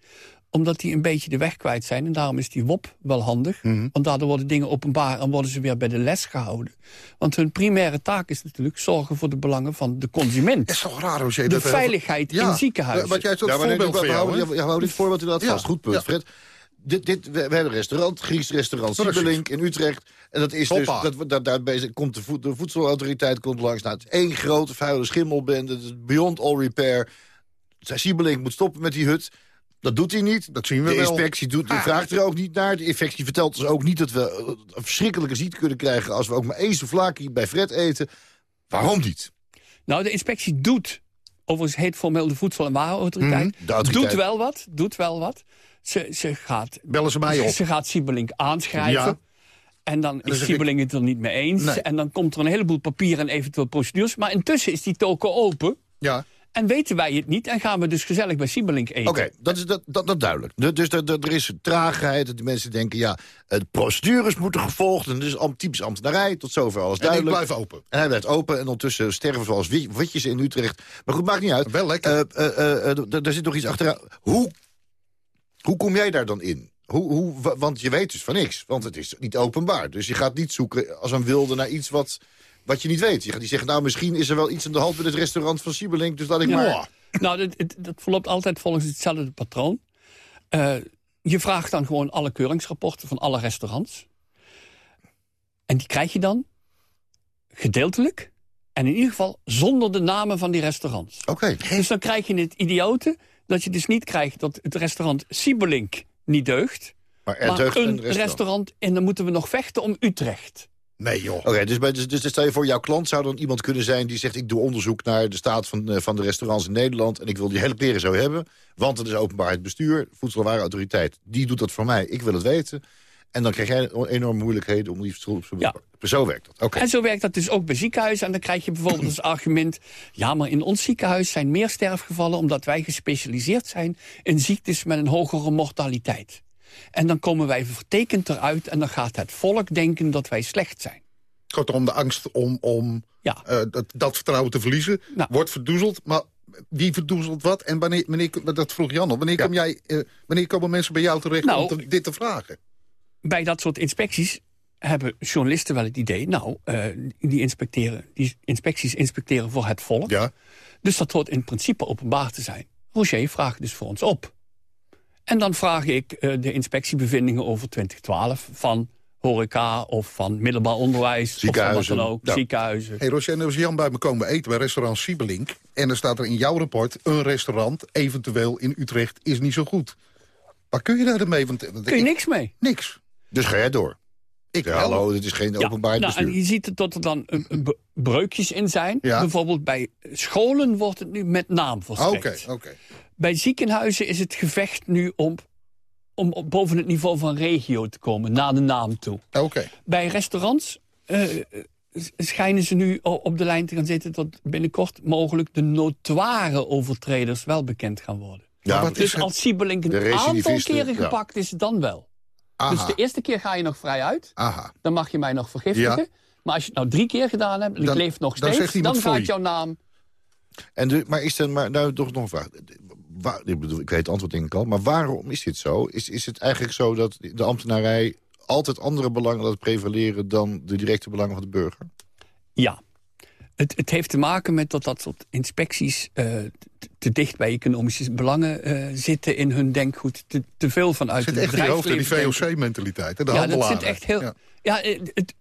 omdat die een beetje de weg kwijt zijn. En daarom is die WOP wel handig. Mhm. Want daardoor worden dingen openbaar en worden ze weer bij de les gehouden. Want hun primaire taak is natuurlijk zorgen voor de belangen van de consument. Het is toch raar, Roger, De dat veiligheid Ja, in ziekenhuizen. Wat jij zo'n Ja, voorbeeld we van jou, houden dit voorbeeld inderdaad Ja, vast. Goed punt, ja. Fred. Dit, dit, we, we hebben een restaurant, Grieks restaurant Precies. Siebelink in Utrecht. En dat is Hoppa. dus, dat, dat, daarbij komt de, voed- de voedselautoriteit komt langs. Nou, het is één grote vuile schimmelbende. Beyond all repair. Siebelink moet stoppen met die hut. Dat doet hij niet. Dat zien we de wel. inspectie doet, Ah. vraagt er ook niet naar. De inspectie vertelt ons ook niet dat we eh, een verschrikkelijke ziekte kunnen krijgen... als we ook maar één souvlaki bij Fred eten. Waarom niet? Nou, de inspectie doet, overigens heet formeel de Voedsel- en Warenautoriteit... Mhm, de autoriteit. doet wel wat, doet wel wat. Ze, ze gaat... Bellen ze mij op. Ze gaat Siebelink aanschrijven. Ja. En dan dan is ik- Siebelink het er niet mee eens. Nee. En dan komt er een heleboel papier en eventueel procedures. Maar intussen is die toko open. Ja. En weten wij het niet. En gaan we dus gezellig bij Siebelink eten. Oké, dat is dat, dat, dat duidelijk. De- Dus er, er er is traagheid. dat De mensen denken, ja, de procedures moeten gevolgd. En dus typisch ambtenarij, tot zover alles En ik duidelijk. blijf open. En hij blijft open en ondertussen sterven zoals wi- witjes in Utrecht. Maar goed, maakt niet uit. Wel lekker. Eh, eh, eh, Daar zit nog iets achteraan. Hoe, hoe kom jij daar dan in? Hoe, hoe, wa- want je weet dus van niks. Want het is niet openbaar. Dus je gaat niet zoeken als een wilde naar iets wat, wat je niet weet. Je gaat niet zeggen, nou misschien is er wel iets aan de hand met het restaurant van Siebelink. Dus laat ik Ja. maar... Nou, dat, dat verloopt altijd volgens hetzelfde patroon. Eh, je vraagt dan gewoon alle keuringsrapporten van alle restaurants. En die krijg je dan gedeeltelijk. En in ieder geval zonder de namen van die restaurants. Oké. Dus dan krijg je het idiote dat je dus niet krijgt dat het restaurant Siebelink niet deugt. Maar er maar deugt een een restaurant. restaurant en dan moeten we nog vechten om Utrecht. Nee, joh. Oké, dus, dus, dus stel je voor, jouw klant zou dan iemand kunnen zijn... die zegt, ik doe onderzoek naar de staat van, eh, van de restaurants in Nederland... en ik wil die hele peren zo hebben, want het is openbaarheid bestuur... Voedsel- en Warenautoriteit, die doet dat voor mij, ik wil het weten... en dan krijg jij enorme moeilijkheden om die... Ja. Zo werkt dat, oké. En zo werkt dat dus ook bij ziekenhuizen. En dan krijg je bijvoorbeeld als argument... ja, maar in ons ziekenhuis zijn meer sterfgevallen... omdat wij gespecialiseerd zijn in ziektes met een hogere mortaliteit. En dan komen wij vertekend eruit... en dan gaat het volk denken dat wij slecht zijn. Kortom, de angst om, om Ja. eh, dat, dat vertrouwen te verliezen Nou. wordt verdoezeld. Maar wie verdoezelt wat? En wanneer, wanneer dat vroeg Jan al. Wanneer, kom jij, eh, wanneer komen mensen bij jou terecht Nou, om te- dit te vragen? Bij dat soort inspecties hebben journalisten wel het idee... nou, eh, die, inspecteren, die inspecties inspecteren voor het volk. Ja. Dus dat hoort in principe openbaar te zijn. Roger vraagt dus voor ons op. En dan vraag ik eh, de inspectiebevindingen over 2012 van horeca of van middelbaar onderwijs. Ziekenhuizen. Of van wat dan ook, Ja. ziekenhuizen. Hey en er was Jan bij me komen eten bij restaurant Siebelink. En er staat er in jouw rapport... een restaurant, eventueel in Utrecht, is niet zo goed. Waar kun je daar dan mee? Want, want Kun je ik- niks mee. Niks. Dus ga jij door. Ik Ja, hallo, dit is geen Ja, openbaar nou, en bestuur. je ziet dat er dan een, een be- breukjes in zijn. Ja. Bijvoorbeeld bij scholen wordt het nu met naam Oké, verstrekt. oké. Bij ziekenhuizen is het gevecht nu om, om op- boven het niveau van regio te komen, naar de naam toe. Oké. Bij restaurants eh, s- schijnen ze nu op de lijn te gaan zitten... dat binnenkort mogelijk de notoire overtreders wel bekend gaan worden. Ja, wat is Dus het? als Siebelink een aantal keren ja. gepakt is, dan wel. Aha. Dus de eerste keer ga je nog vrij uit. Aha. Dan mag je mij nog vergiftigen. Ja. Maar als je het nou drie keer gedaan hebt en ik Dan- leef nog steeds... dan gaat jouw naam... En de, maar is dan, maar nou toch nog een vraag. Waar, ik, bedoel, ik weet het antwoord denk ik al, maar waarom is dit zo? Is, is het eigenlijk zo dat de ambtenarij altijd andere belangen laat prevaleren dan de directe belangen van de burger? Ja. Het, het heeft te maken met dat dat soort inspecties eh, te, dicht bij economische belangen eh, zitten in hun denkgoed. Te, te veel vanuit zit het echt in je hoofd in die. VOC-mentaliteit. Ja, dat zit echt heel... Ja. Ja, eh, het,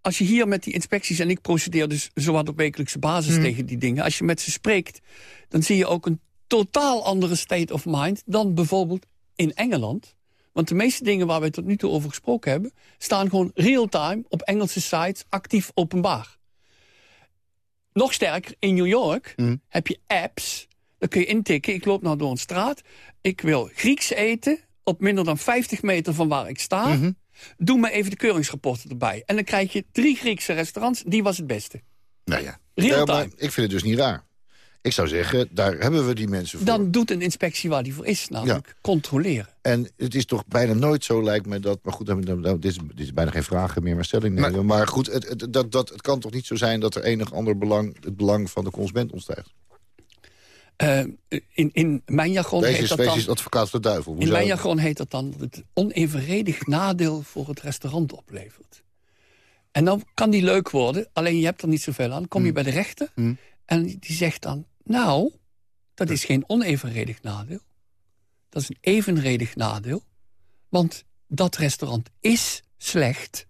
als je hier met die inspecties... en ik procedeer dus zowat op wekelijkse basis Hmm. tegen die dingen... als je met ze spreekt, dan zie je ook een totaal andere state of mind... dan bijvoorbeeld in Engeland. Want de meeste dingen waar we tot nu toe over gesproken hebben... staan gewoon real-time op Engelse sites actief openbaar. Nog sterker, in New York Hmm. heb je apps. Dan kun je intikken, ik loop nou door een straat. Ik wil Grieks eten op minder dan 50 meter van waar ik sta. Mhm. Doe me even de keuringsrapporten erbij. En dan krijg je drie Griekse restaurants. Die was het beste. Nou ja. Real Ja, maar time. ik vind het dus niet raar. Ik zou zeggen, daar hebben we die mensen voor. Dan doet een inspectie waar die voor is. Namelijk controleren. En het is toch bijna nooit zo, lijkt me dat... Maar goed, dan- dan- dan- dit, is, dit is bijna geen vragen meer, maar stelling nemen. Maar goed, het, het, dat, dat, het kan toch niet zo zijn dat er enig ander belang... het belang van de consument ontstijgt? Eh, in, in mijn jargon Deze heet is, dat deze dan... is advocaat van de duivel. Hoe In mijn jargon heet dat dan dat het onevenredig nadeel voor het restaurant oplevert. En dan kan die leuk worden, alleen je hebt er niet zoveel aan. Dan kom je Hmm. bij de rechter en die zegt dan... nou, dat is geen onevenredig nadeel. Dat is een evenredig nadeel. Want dat restaurant is slecht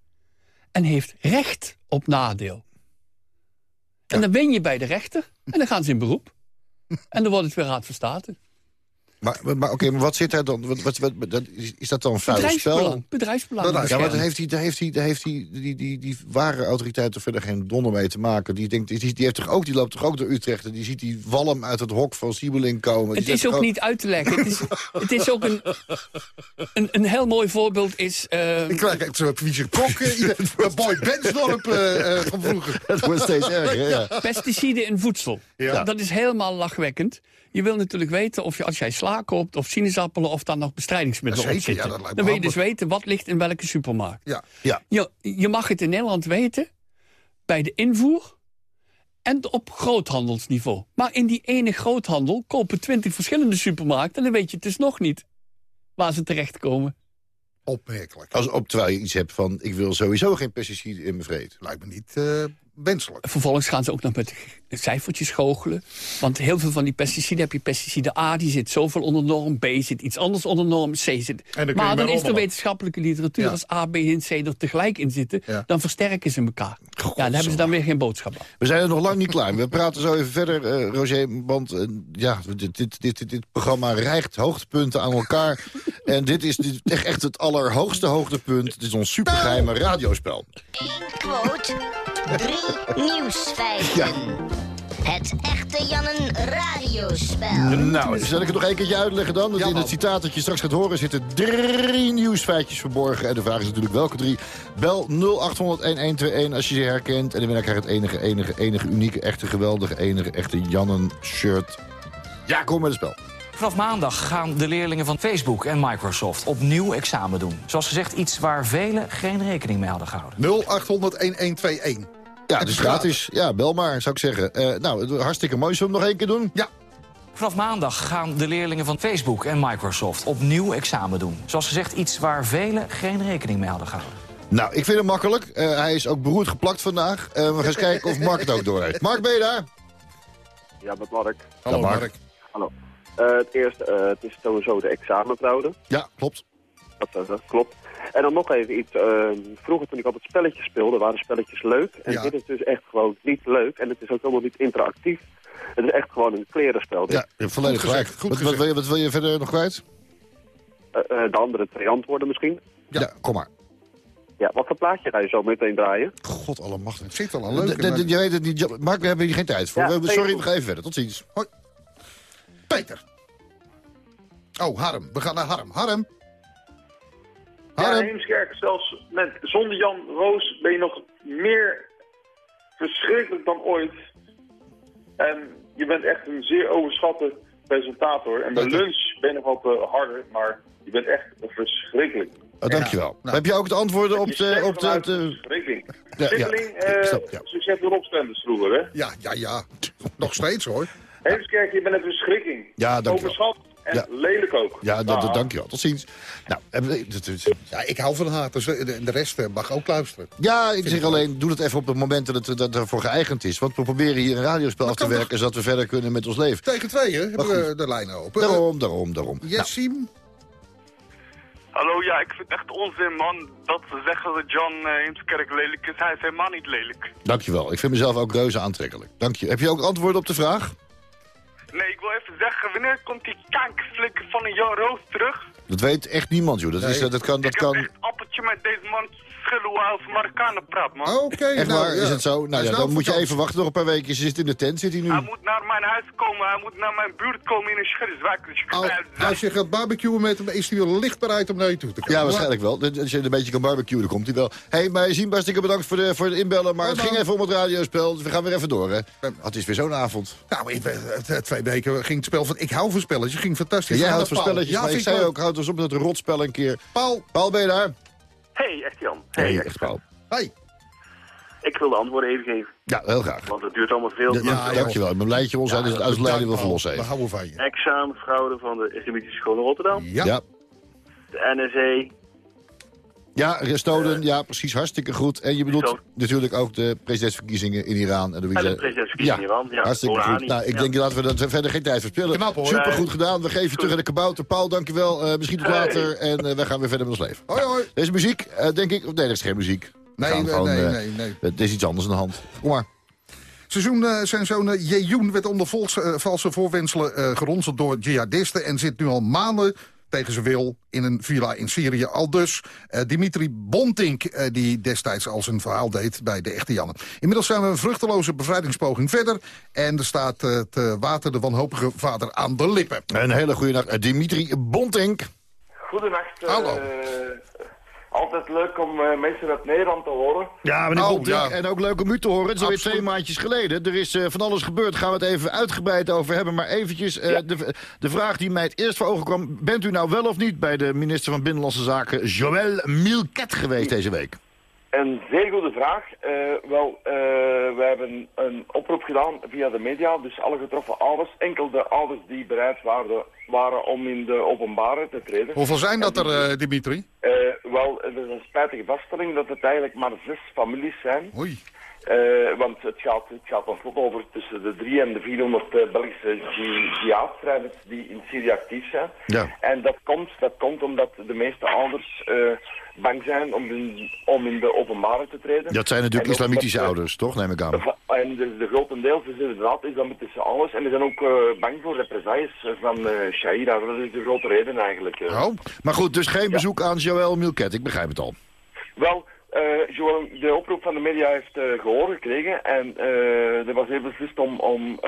en heeft recht op nadeel. En dan win je bij de rechter en dan gaan ze in beroep. En dan wordt het weer raad van state. Maar, maar, maar oké, maar wat zit daar dan? Wat, wat, wat, dat- is, is dat dan een vuil spel? Bedrijfsbelang. Bedrijfsbelang. Ja, maar heeft, die, daar heeft, die, daar heeft die, die, die, die ware autoriteit er verder geen donder mee te maken. Die, denkt, die, die, heeft toch ook, die loopt toch ook door Utrecht en die ziet die walm uit het hok van Siebeling komen. Het Die is ook niet uit te leggen. Het is, het is ook een, een, een heel mooi voorbeeld is... eh, Ik krijg echt zo'n Wiese Kok, Boy Bensdorp eh, eh, van vroeger. Het wordt steeds erger, ja. pesticiden in voedsel. Ja. Dat is helemaal lachwekkend. Je wil natuurlijk weten of je als jij sla koopt of sinaasappelen... of daar nog bestrijdingsmiddelen op. Ja, zitten. dat lijkt me Dan wil je dus weten wat ligt in welke supermarkt. Ja. Ja. Je, je mag het in Nederland weten bij de invoer en op groothandelsniveau. Maar in die ene groothandel kopen twintig verschillende supermarkten... en dan weet je het dus nog niet waar ze terechtkomen. Opmerkelijk. Als, op, terwijl je iets hebt van, ik wil sowieso geen pesticiden in mijn vreet. Lijkt me niet eh, wenselijk. Vervolgens gaan ze ook nog met de cijfertjes goochelen. Want heel veel van die pesticiden heb je pesticide A, die zit zoveel onder norm. B zit iets anders onder norm. C zit... Maar dan is er rommelen. wetenschappelijke literatuur. Ja. Als A, B en C er tegelijk in zitten, Ja. dan versterken ze elkaar. Ja, dan hebben ze dan weer geen boodschap aan. We zijn er nog lang niet klaar. We praten zo even verder, eh, Roger. Want eh, ja, dit, dit, dit, dit programma rijgt hoogtepunten aan elkaar. en dit is dit, echt, echt het allerhoogste hoogtepunt. Het is ons supergeheime radiospel. Quote, drie nieuwsfeiten. Het echte Jannen radiospel. Nou, zal ik het nog één keertje uitleggen dan? Want in het citaat dat je straks gaat horen zitten drie nieuwsfeitjes verborgen. En de vraag is natuurlijk welke drie. Bel 0800-1121 als je ze herkent. En de winnaar krijgt het enige, enige, enige unieke, echte, geweldige, enige, echte Jannen-shirt. Ja, kom met het spel. Vanaf maandag gaan de leerlingen van Facebook en Microsoft opnieuw examen doen. Zoals gezegd iets waar velen geen rekening mee hadden gehouden. 0800-1121. Ja, Het dus is gratis. Ja, bel maar, zou ik zeggen. Eh, nou, hartstikke mooi. Zullen we hem nog één keer doen? Ja. Vanaf maandag gaan de leerlingen van Facebook en Microsoft opnieuw examen doen. Zoals gezegd iets waar velen geen rekening mee hadden gehouden. Nou, ik vind hem makkelijk. Eh, hij is ook beroerd geplakt vandaag. Eh, we gaan eens kijken of Mark het ook door heeft. Mark, ben je daar? Ja, met Mark. Hallo, Mark. Hallo. Eh, het eerste, eh, het is sowieso de examenfraude. Ja, klopt. Dat, eh, dat klopt. En dan nog even iets. eh, vroeger toen ik altijd spelletjes speelde, waren spelletjes leuk. En Ja. dit is dus echt gewoon niet leuk. En het is ook helemaal niet interactief. Het is echt gewoon een klerenspel. Dus, Ja, volledig Goed gelijk. gezegd, goed Wat, wat, wil je, wat wil je verder nog kwijt? eh, eh, de andere twee antwoorden misschien. Ja, kom maar. Ja, wat voor plaatje ga je zo meteen draaien? God allemachtig. Het zit de- maar- de- Je weet het niet. Mark, we hebben hier geen tijd voor. Ja, We- sorry, we gaan even verder. Tot ziens. Peter. Oh, Harm. We gaan naar Harm. Harm. Ja, Harm. Heemskerk, zelfs met, zonder Jan Roos ben je nog meer verschrikkelijk dan ooit. En je bent echt een zeer overschatte presentator. En bij lunch ben je nog wat eh, harder, maar je bent echt verschrikkelijk. Oh, dankjewel. nou. Heb je ook de antwoorden op de... Op de, op de... verschrikking. Ja, ja, snap, ja. succes met opstanders vroeger, hè? Ja, ja, ja. Nog steeds hoor. Heemskerk, je bent een verschrikking. Ja, dankjewel. Overschat en Ja. lelijk ook. Ja, dat, Ah. dat, dankjewel. Tot ziens. Nou, Ja, ik hou van haar. Dus de, de rest eh, mag ook luisteren. ja, ik Vind zeg ik alleen, doe dat even op het moment dat het dat ervoor geëigend is. Want we proberen hier een radiospel af te toch? werken... zodat we verder kunnen met ons leven. Tegen tweeën hebben we de lijnen open. Daarom, daarom, daarom. Nou, Jessim. Hallo, ja, ik vind het echt onzin, man. Dat ze zeggen dat John uh, Heemskerk lelijk is. Hij is helemaal niet lelijk. dankjewel. Ik vind mezelf ook reuze aantrekkelijk. Dank je. Heb je ook antwoorden op de vraag? Nee, ik wil even zeggen, wanneer komt die kankerflikker van een Jan Roos terug? Dat weet echt niemand, joh. Dat, is, Nee. dat kan... Dat ik heb kan... praat, man. Oké, Echt nou, waar, ja. is het zo? Nou ja, dan moet je even wachten nog een paar weken. Ze zit in de tent, zit hij nu. Hij moet naar mijn huis komen, hij moet naar mijn buurt komen in een. Dus eruit als je gaat barbecuen met hem, is hij wel licht bereid om naar je toe te komen. Ja, waarschijnlijk wel. Als je een beetje kan barbecuen, dan komt hij wel. Hé, hey, maar zien, hartstikke bedankt voor, de, voor het inbellen. Maar Ja, het ging even om het radiospel, dus we gaan weer even door, hè. Oh, het is weer zo'n avond. Nou, ik, het- twee weken ging het spel van... Ik hou van spelletjes, ging fantastisch. Jij houdt van spelletjes, Ja, maar ik zei ook, houd eens op met dat rotspel een keer. Paul. Paul, ben je daar? Hey, echt Jan. Hey, echt Paul. Hey. Ik wil de antwoorden even geven, Ja, heel graag. want het duurt allemaal veel. Ja, ja, dankjewel. Ik ben blij dat je ons uit het uit het lijden wil verlossen We houden van je. Examenfraude van de Islamitische School in Rotterdam. Ja. Ja. De NSE. Ja, Stoden, ja, precies, hartstikke goed. En je bedoelt natuurlijk ook de presidentsverkiezingen in Iran. En de, de presidentsverkiezingen in Iran, ja. Hartstikke goed. Nou, ik Ja. denk dat we dat verder geen tijd verspillen. Knap, hoor. Super goed Nee. gedaan. We geven je terug aan de kabouter. Paul, dankjewel. Eh misschien tot Hey. later. En eh, wij gaan weer verder met ons leven. Hoi, hoi. Deze muziek, eh, denk ik... Nee, er is geen muziek. Nee, nee, nee, eh, nee. Het is iets anders aan de hand. Kom maar. Seizoen, eh, zijn zoon Jejoen werd onder eh, valse voorwenselen eh, geronseld door jihadisten... en zit nu al maanden tegen zijn wil in een villa in Syrië. Al dus eh, Dimitri Bontink, eh, die destijds al zijn verhaal deed bij de echte Janne. Inmiddels zijn we een vruchteloze bevrijdingspoging verder... en er staat eh, het water de wanhopige vader aan de lippen. Een hele goede nacht. Eh, Dimitri Bontink. Goedenacht. eh, Hallo. Altijd leuk om eh, mensen uit Nederland te horen. Ja, meneer Oh, ja. En ook leuk om u te horen. Het is alweer twee maandjes geleden. Er is eh, van alles gebeurd. Daar gaan we het even uitgebreid over hebben. Maar eventjes eh, de, de vraag die mij het eerst voor ogen kwam. Bent u nou wel of niet bij de minister van Binnenlandse Zaken... Joël Milquet geweest deze week? Een zeer goede vraag. Eh, wel, eh, we hebben een oproep gedaan via de media, dus alle getroffen ouders, enkel de ouders die bereid waren, waren om in de openbare te treden. Hoeveel zijn dat er, eh, Dimitri? Wel, het is een spijtige vaststelling dat het eigenlijk maar zes families zijn. Oei. Want het gaat, het gaat over tussen de drie en de 400 eh, Belgische ji- jihadstrijders die in Syrië actief zijn. Ja. En dat komt, dat komt omdat de meeste ouders bang zijn om in, om in de openbare te treden. Dat zijn natuurlijk En islamitische eh, ouders, toch? Neem ik aan. En de, de grotendeels is inderdaad is dat met tussen alles. En die zijn ook eh, bang voor represailles van eh Shaira. Dat is de grote reden eigenlijk. Oh. Maar goed, dus geen bezoek aan Joël Milquet. Ik begrijp het al. Wel, Joël, de oproep van de media heeft eh, gehoor gekregen en er was heel beslist om, om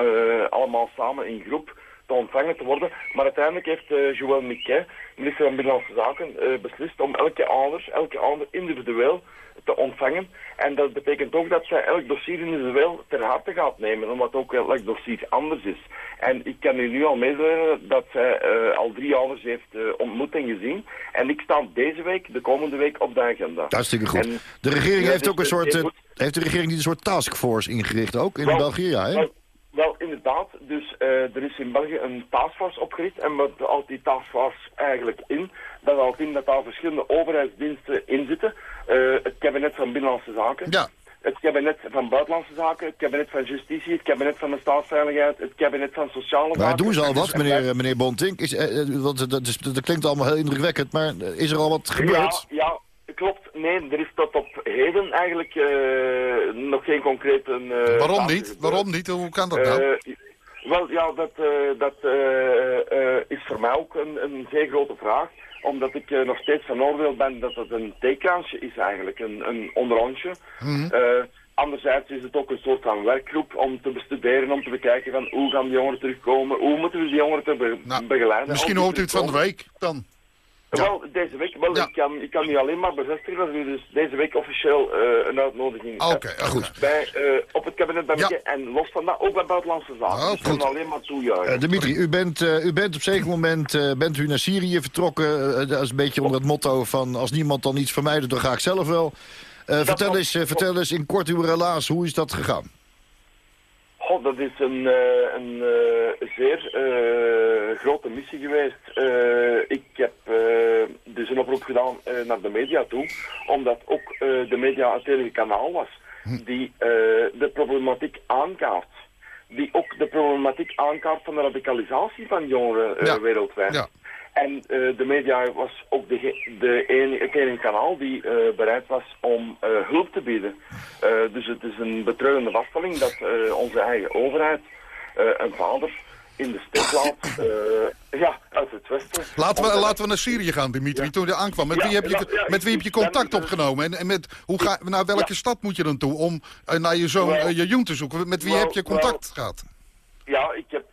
allemaal samen in groep te ontvangen te worden. Maar uiteindelijk heeft eh Joël Miquet, minister van Binnenlandse Zaken, eh, beslist om elke ouder, elke ouder individueel te ontvangen. En dat betekent ook dat zij elk dossier individueel ter harte gaat nemen, omdat ook elk dossier anders is. En ik kan u nu al meedelen dat zij eh, al drie ouders heeft ontmoet en gezien. En ik sta deze week, de komende week, op de agenda. Hartstikke goed. En- de regering Ja, heeft dus, ook een soort... heeft de regering niet een soort taskforce ingericht ook? In Wel, België, ja, hè? Wel, wel, inderdaad. Dus eh, er is in België een taskforce opgericht. En wat houdt die taskforce eigenlijk in? Dat houdt in dat daar verschillende overheidsdiensten in zitten. Eh, het kabinet van Binnenlandse Zaken. Ja. Het kabinet van Buitenlandse Zaken, het kabinet van Justitie, het kabinet van de Staatsveiligheid, het kabinet van Sociale Zaken. Maar doen ze al wat, meneer, meneer Bontink? Is, eh, want dat, dat klinkt allemaal heel indrukwekkend, maar is er al wat gebeurd? Ja, ja, nee, er is tot op heden eigenlijk eh, nog geen concrete... eh, Waarom niet? Waarom niet? Hoe kan dat nou? Eh, wel, ja, dat, dat is voor mij ook een, een zeer grote vraag. Omdat ik nog steeds van oordeel ben dat het een theekransje is eigenlijk, een, een onderrondje. Mhm. Anderzijds is het ook een soort van werkgroep om te bestuderen, om te bekijken van hoe gaan die jongeren terugkomen, hoe moeten we die jongeren te be- begeleiden. Nou, Misschien hoort u het van de week dan. Wel, deze week, wel, ik, kan, ik kan nu alleen maar bevestigen dat u dus deze week officieel eh, een uitnodiging Oké, hebt. goed. Bij, eh, op het kabinet bij mij en los van dat ook bij Buitenlandse Zaken. Oh, dus ik kan goed. alleen maar toejuichen. Eh, Dimitri, u bent, u bent op zeker moment bent u naar Syrië vertrokken. Dat is een beetje onder het motto van als niemand dan iets vermijdt, dan ga ik zelf wel. Vertel, eens, vertel eens in kort uw relaas, hoe is dat gegaan? God, dat is een, eh, een eh, zeer eh, grote missie geweest. Ik heb dus een oproep gedaan naar de media toe, omdat ook de media het enige kanaal was die eh, de problematiek aankaart. Die ook de problematiek aankaart van de radicalisatie van jongeren wereldwijd. En eh, de media was ook de, de enige, het enige kanaal die eh, bereid was om eh, hulp te bieden. Dus het is een betreurende vaststelling dat onze eigen overheid een vader in de steek laat. ja, uit het westen. Laten we, laten we naar Syrië gaan, Dimitri, toen je aankwam. Met Ja, wie heb je, ja, met wie heb je contact opgenomen? En, en met, hoe ga, naar welke stad moet je dan toe om naar je zoon, je joen te zoeken? Met wie heb je contact gehad? Ja, ik heb,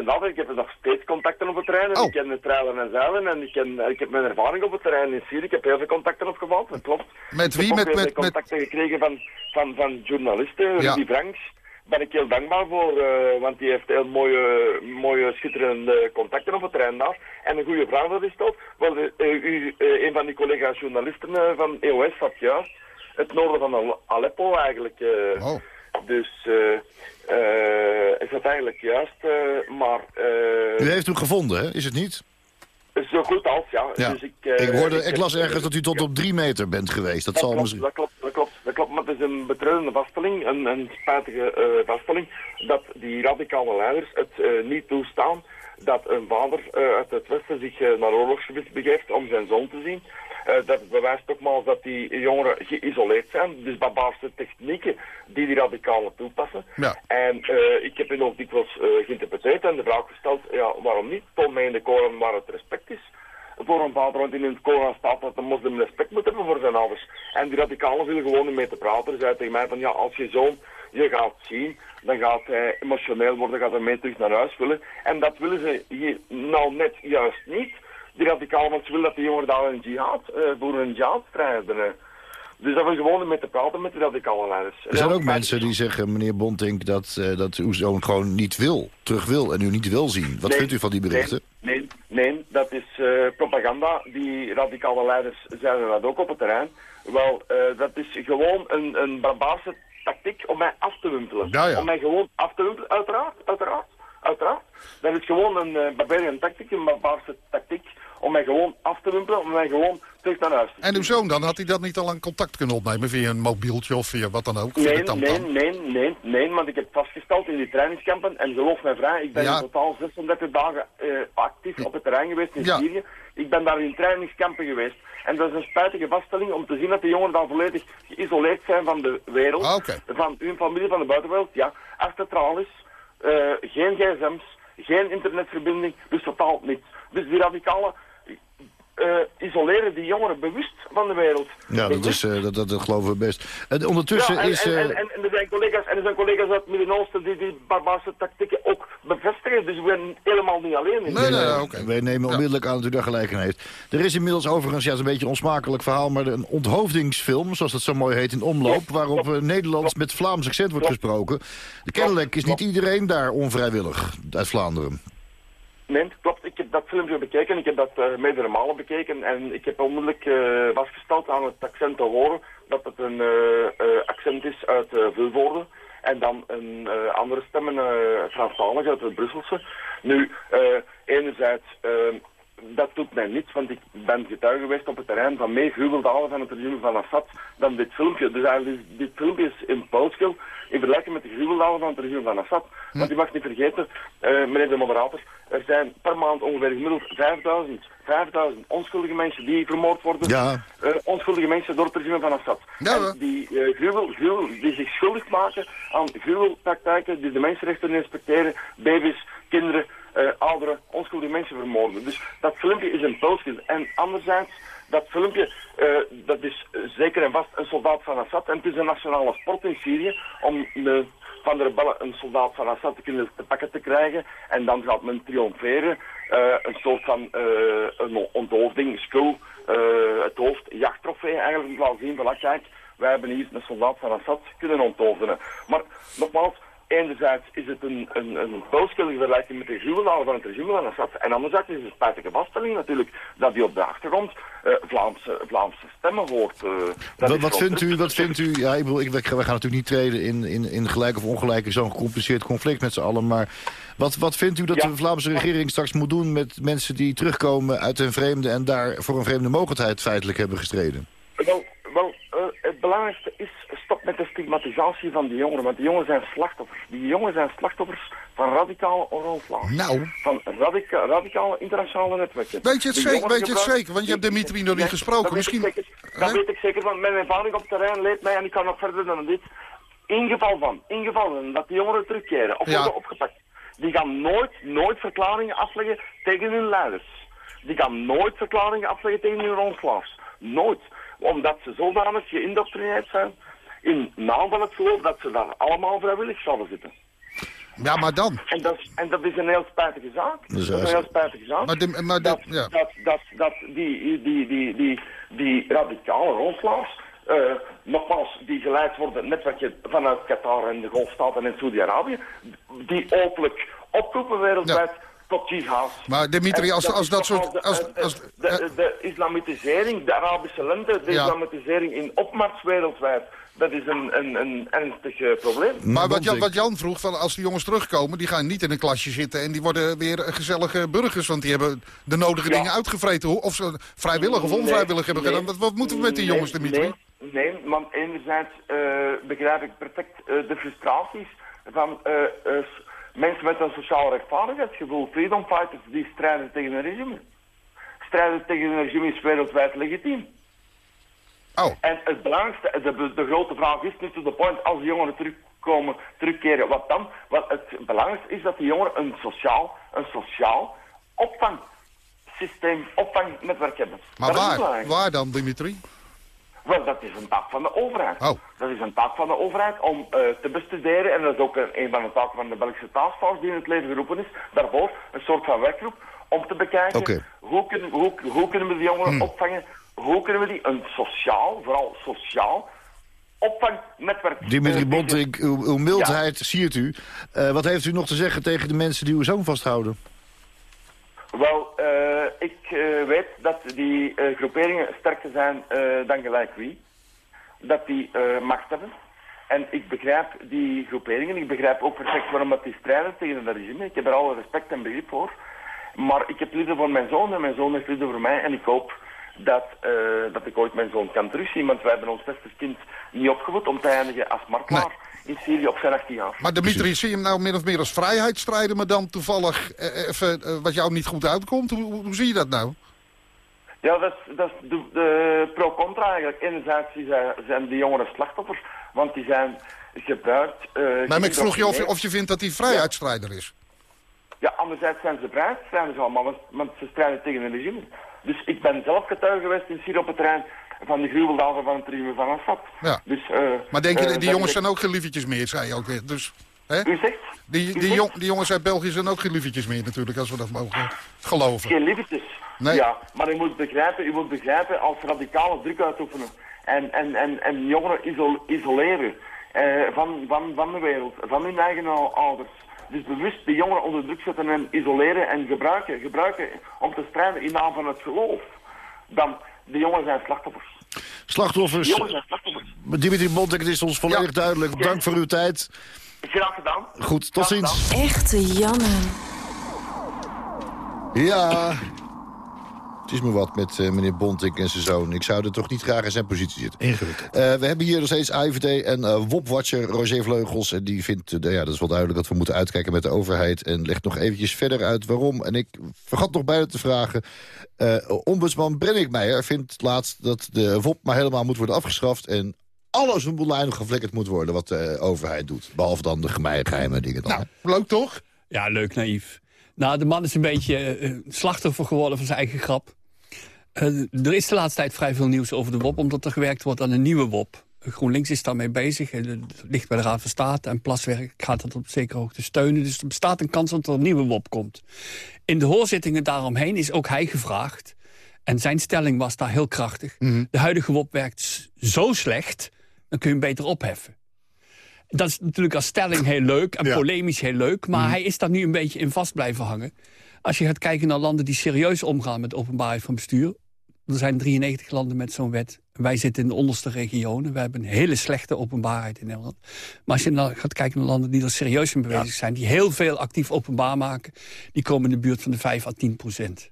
ik heb ik heb nog steeds contacten op het terrein. En Oh. Ik ken de trailen en zeilen en ik, ken, ik heb mijn ervaring op het terrein in Syrië. Ik heb heel veel contacten opgebouwd, dat klopt. Met Ik wie? heb ook Met- heel met- veel contacten gekregen van, van, van journalisten, Ja. Rudy Franks. Daar ben ik heel dankbaar voor, eh, want die heeft heel mooie, mooie schitterende contacten op het terrein daar. En een goede vraag dat is stelt, wel, eh, u, eh, een van die collega's journalisten eh, van EOS had juist het noorden van Al- Aleppo eigenlijk. eh, Oh. Dus eh eh, is dat eigenlijk juist, eh, maar eh, U heeft hem gevonden, hè? is het niet? zo goed als, ja. Ja. Dus ik, ik, hoorde, ik las ergens dat u tot op drie meter bent geweest. Dat, Dat zal klopt, misschien... dat klopt, dat klopt, dat klopt. Maar het is een betreurende vaststelling, een, een spijtige eh, vaststelling, dat die radicale leiders het niet toestaan dat een vader uit het Westen zich naar oorlogsgebied begeeft om zijn zoon te zien. Eh, dat bewijst nogmaals dat die jongeren geïsoleerd zijn, dus barbaarse technieken die die radicalen toepassen. Ja. En eh, ik heb hen ook dikwijls eh, geïnterpreteerd en de vraag gesteld, ja, waarom niet? Toon mij in de Koran waar het respect is voor een vader, want in het Koran staat dat de moslim respect moet hebben voor zijn ouders. En die radicalen willen gewoon niet mee te praten. Ze zei tegen mij van, ja, als je zoon je gaat zien, dan gaat hij emotioneel worden, gaat hij mee terug naar huis willen. En dat willen ze hier nou net juist niet. Die radicalen, want ze willen dat die jongeren daar een jihad, eh voor een jihad strijden. Dus dat we gewoon mee te praten met die radicale leiders. Er zijn ook mensen die zeggen, meneer Bontink, dat, eh, dat uw zoon gewoon niet wil, terug wil en u niet wil zien. Wat Nee, vindt u van die berichten? Nee, nee, nee, dat is eh, propaganda. Die radicale leiders zeiden dat ook op het terrein. Wel, dat is gewoon een, een barbaarse tactiek om mij af te wimpelen. Ja, ja. Om mij gewoon af te wimpelen, uiteraard, uiteraard, uiteraard. Dat is gewoon een uh, barbarian tactiek, een barbaarse tactiek om mij gewoon af te wimpelen, om mij gewoon terug naar huis te En uw zoon dan, had hij dat niet al aan contact kunnen opnemen via een mobieltje of via wat dan ook? Nee, nee, nee, nee, nee, want ik heb vastgesteld in die trainingskampen, en geloof mij vrij, ik ben Ja. in totaal 36 dagen eh, actief op het terrein geweest in Ja. Syrië. Ik ben daar in trainingskampen geweest. En dat is een spijtige vaststelling om te zien dat de jongeren dan volledig geïsoleerd zijn van de wereld, Ah, van hun familie, van de buitenwereld. Ja, achter tralies, eh, geen gsm's, geen internetverbinding, dus totaal niets. Dus die radicalen eh, isoleren die jongeren bewust van de wereld. Ja, dat, is, eh, dat, dat, dat geloven we best. En ondertussen ja, en, is... en, eh, en, en, en er zijn collega's, en er zijn collega's uit het Midden-Oosten die die barbaarse tactieken ook bevestigen. Dus we zijn helemaal niet alleen in. Nee, Wij nemen onmiddellijk aan dat u daar gelijk in heeft. Er is inmiddels overigens, ja, het is een beetje een onsmakelijk verhaal... maar een onthoofdingsfilm, zoals dat zo mooi heet, in omloop... waarop Nederlands met Vlaams accent wordt gesproken. Kennelijk is niet iedereen daar onvrijwillig uit Vlaanderen. Nee, klopt. Ik heb dat filmpje bekeken. Ik heb dat eh, meerdere malen bekeken. En ik heb onmiddellijk eh, vastgesteld aan het accent te horen dat het een eh, accent is uit uh, Vilvoorde. En dan een uh, andere stemmen, uh, Franstalig uit het Brusselse. Nu, uh, enerzijds, uh, dat doet mij niets, want ik ben getuige geweest op het terrein van meer gruweldalen van het regime van Assad dan dit filmpje. Dus eigenlijk, dit filmpje is in Poolschil, in vergelijken met de gruweldaden van het regime van Assad. Want je mag niet vergeten, eh, meneer de moderator, er zijn per maand ongeveer gemiddeld 5000, 5000 onschuldige mensen die vermoord worden. Ja. Eh, onschuldige mensen door het regime van Assad. en die, gruwel, gruwel, die zich schuldig maken aan gruwelpraktijken, die de mensenrechten respecteren, baby's, kinderen, eh, ouderen, onschuldige mensen vermoorden. Dus dat filmpje is een pulsje. En anderzijds, dat filmpje, eh, dat is zeker en vast een soldaat van Assad. En het is een nationale sport in Syrië om de, van de rebellen een soldaat van Assad te kunnen te pakken te krijgen. En dan gaat men triomferen. Eh, een soort van een onthoofding, eh, het hoofd, jachttrofee eigenlijk. Laat zien van, ah, kijk, wij hebben hier een soldaat van Assad kunnen onthoofden. Maar nogmaals, enerzijds is het een, een, een builschuldige vergelijking met de gruweldaden van het regime van Assad. En anderzijds is het een spijtige vaststelling natuurlijk dat hij op de achtergrond eh, Vlaamse, Vlaamse stemmen hoort. eh, Wat, wat vindt u, wat vindt u, ja, ik bedoel, ik, wij gaan natuurlijk niet treden in, in, in gelijk of ongelijk zo'n gecompliceerd conflict met z'n allen, maar wat, wat vindt u dat de Vlaamse regering straks moet doen met mensen die terugkomen uit een vreemde en daar voor een vreemde mogendheid feitelijk hebben gestreden? Wel, wel eh, het belangrijkste is met de stigmatisatie van die jongeren. Want die jongeren zijn slachtoffers. Die jongeren zijn slachtoffers van radicale oorlogslaan. Nou. Van radica radicale internationale netwerken. Weet je het zeker, weet je het zeker? Want je hebt Dimitri nog niet gesproken. Dat Misschien... weet ik zeker, dat weet ik zeker, want mijn ervaring op het terrein leert mij, en ik kan nog verder dan dit, in geval van, in geval van dat die jongeren terugkeren of Ja. worden opgepakt, die gaan nooit, nooit verklaringen afleggen tegen hun leiders. Die gaan nooit verklaringen afleggen tegen hun rondslaafs. Nooit. Omdat ze zodanig geïndoctrineerd zijn in naam van het geloof dat ze daar allemaal vrijwillig zouden zitten. Ja, maar dan. En dat, is- en dat is een heel spijtige zaak. Dat is Dat is een heel spijtige zaak. Maar, de, maar de, dat, ja. dat, dat, dat die, die, die, die, die radicale rondslaafs, eh, nogmaals, die geleid worden, netwerkje vanuit Qatar en de Golfstaten en Saudi-Arabië, die openlijk oproepen wereldwijd tot jihad. Maar Dimitri, als- als is dat soort- de- als- de- als- de, de islamitisering, de Arabische lente, de Ja. islamitisering in opmars wereldwijd, dat is een, een, een ernstig eh, probleem. Maar wat Jan, wat Jan vroeg, van als die jongens terugkomen... die gaan niet in een klasje zitten en die worden weer gezellige burgers... want die hebben de nodige Ja. dingen uitgevreten. Of ze vrijwillig of onvrijwillig hebben Nee, gedaan. Wat, wat moeten we met die nee, jongens, Dimitri? Nee, nee, want enerzijds eh, begrijp ik perfect eh, de frustraties van eh, eh, mensen met een sociaal rechtvaardigheidsgevoel. Freedom fighters die strijden tegen een regime. Strijden tegen een regime is wereldwijd legitiem. Oh. En het belangrijkste, de, de grote vraag is nu to the point, als de jongeren terugkomen, terugkeren, wat dan? Wel, het belangrijkste is dat die jongeren een sociaal, een sociaal opvangsysteem, opvangnetwerk hebben. Maar Dat waar? Waar dan, Dimitri? Wel, dat is een taak van de overheid. Oh. Dat is een taak van de overheid om eh, te bestuderen, en dat is ook een, een van de taken van de Belgische taskforce die in het leven geroepen is, daarvoor een soort van werkgroep, om te bekijken hoe, kunnen, hoe, hoe kunnen we die jongeren Hmm. opvangen, hoe kunnen we die een sociaal, vooral sociaal, opvangnetwerk... Dimitri eh, Bonting, uw, uw mildheid siert u. Eh, wat heeft u nog te zeggen tegen de mensen die uw zoon vasthouden? Wel, eh, ik weet dat die groeperingen sterker zijn dan gelijk wie. Dat die macht hebben. En ik begrijp die groeperingen. Ik begrijp ook perfect waarom dat die strijden tegen het regime. Ik heb er alle respect en begrip voor. Maar ik heb liefde voor mijn zoon en mijn zoon heeft liefde voor mij. En ik hoop dat, eh, dat ik ooit mijn zoon kan terugzien. Want wij hebben ons beste kind niet opgevoed om te eindigen als martelaar in Syrië op zijn 18 jaar. Maar Dimitri, zie je hem nou min of meer als vrijheidsstrijder... maar dan toevallig eh, even eh, wat jou niet goed uitkomt? Hoe, hoe, hoe zie je dat nou? Ja, dat is, dat is de, de pro-contra eigenlijk. Enerzijds zijn, zijn die jongeren slachtoffers, want die zijn gebruikt... eh, Nee, maar ik vroeg je of, je of je vindt dat hij vrijheidsstrijder is. Ja, anderzijds zijn ze vrijheidsstrijders allemaal, want, want ze strijden tegen een regime. Dus ik ben zelf getuige geweest in Syrië op het terrein van de gruweldaden van het regime van Assad. Ja. Dus, eh, Maar denk je, eh, die jongens ik- zijn ook geen lievertjes meer, zei je ook weer. Dus, hè? U zegt? Die, die, jong- die jongens uit België zijn ook geen lievertjes meer natuurlijk, als we dat mogen geloven. Geen liefdes. Nee. Ja, maar u moet begrijpen, u moet begrijpen als radicale druk uitoefenen en, en, en, en jongeren iso- isoleren eh, van, van, van de wereld, van hun eigen ou- ouders. Dus bewust de jongeren onder druk zetten en isoleren en gebruiken, gebruiken om te strijden in naam van het geloof. Dan, de jongeren zijn slachtoffers. Slachtoffers. De jongeren zijn slachtoffers. Dimitri Bontek, het is ons volledig duidelijk. Dank voor uw tijd. Graag gedaan. Goed, tot ziens. Echte Janne. Ja. Is me wat met eh, meneer Bonting en zijn zoon. Ik zou er toch niet graag in zijn positie zitten. Ingewikkeld. Eh, we hebben hier nog steeds AIVD en uh, WOP-watcher Roger Vleugels. En die vindt, uh, ja, dat is wel duidelijk, dat we moeten uitkijken met de overheid. En legt nog eventjes verder uit waarom. En ik vergat nog bijna te vragen. ombudsman Brennick Meijer vindt laatst dat de WOP maar helemaal moet worden afgeschaft. En alles een boel geflikkerd moet worden wat de overheid doet. Behalve dan de geheime dingen dan. Nou, leuk toch? Ja, leuk, naïef. Nou, de man is een beetje uh, slachtoffer geworden van zijn eigen grap. Uh, er is de laatste tijd vrij veel nieuws over de WOP... omdat er gewerkt wordt aan een nieuwe WOP. GroenLinks is daarmee bezig. Het ligt bij de Raad van State. En Plaswerk gaat dat op zekere hoogte steunen. Dus er bestaat een kans dat er een nieuwe WOP komt. In de hoorzittingen daaromheen is ook hij gevraagd. En zijn stelling was daar heel krachtig. Mhm. De huidige WOP werkt zo slecht, dan kun je hem beter opheffen. Dat is natuurlijk als stelling heel leuk en Ja. polemisch heel leuk. Maar Mhm. hij is daar nu een beetje in vast blijven hangen. Als je gaat kijken naar landen die serieus omgaan met openbaarheid van bestuur. Er zijn 93 landen met zo'n wet. Wij zitten in de onderste regionen. Wij hebben een hele slechte openbaarheid in Nederland. Maar als je nou gaat kijken naar landen die er serieus in bezig zijn... die heel veel actief openbaar maken... die komen in de buurt van de 5 à 10 procent.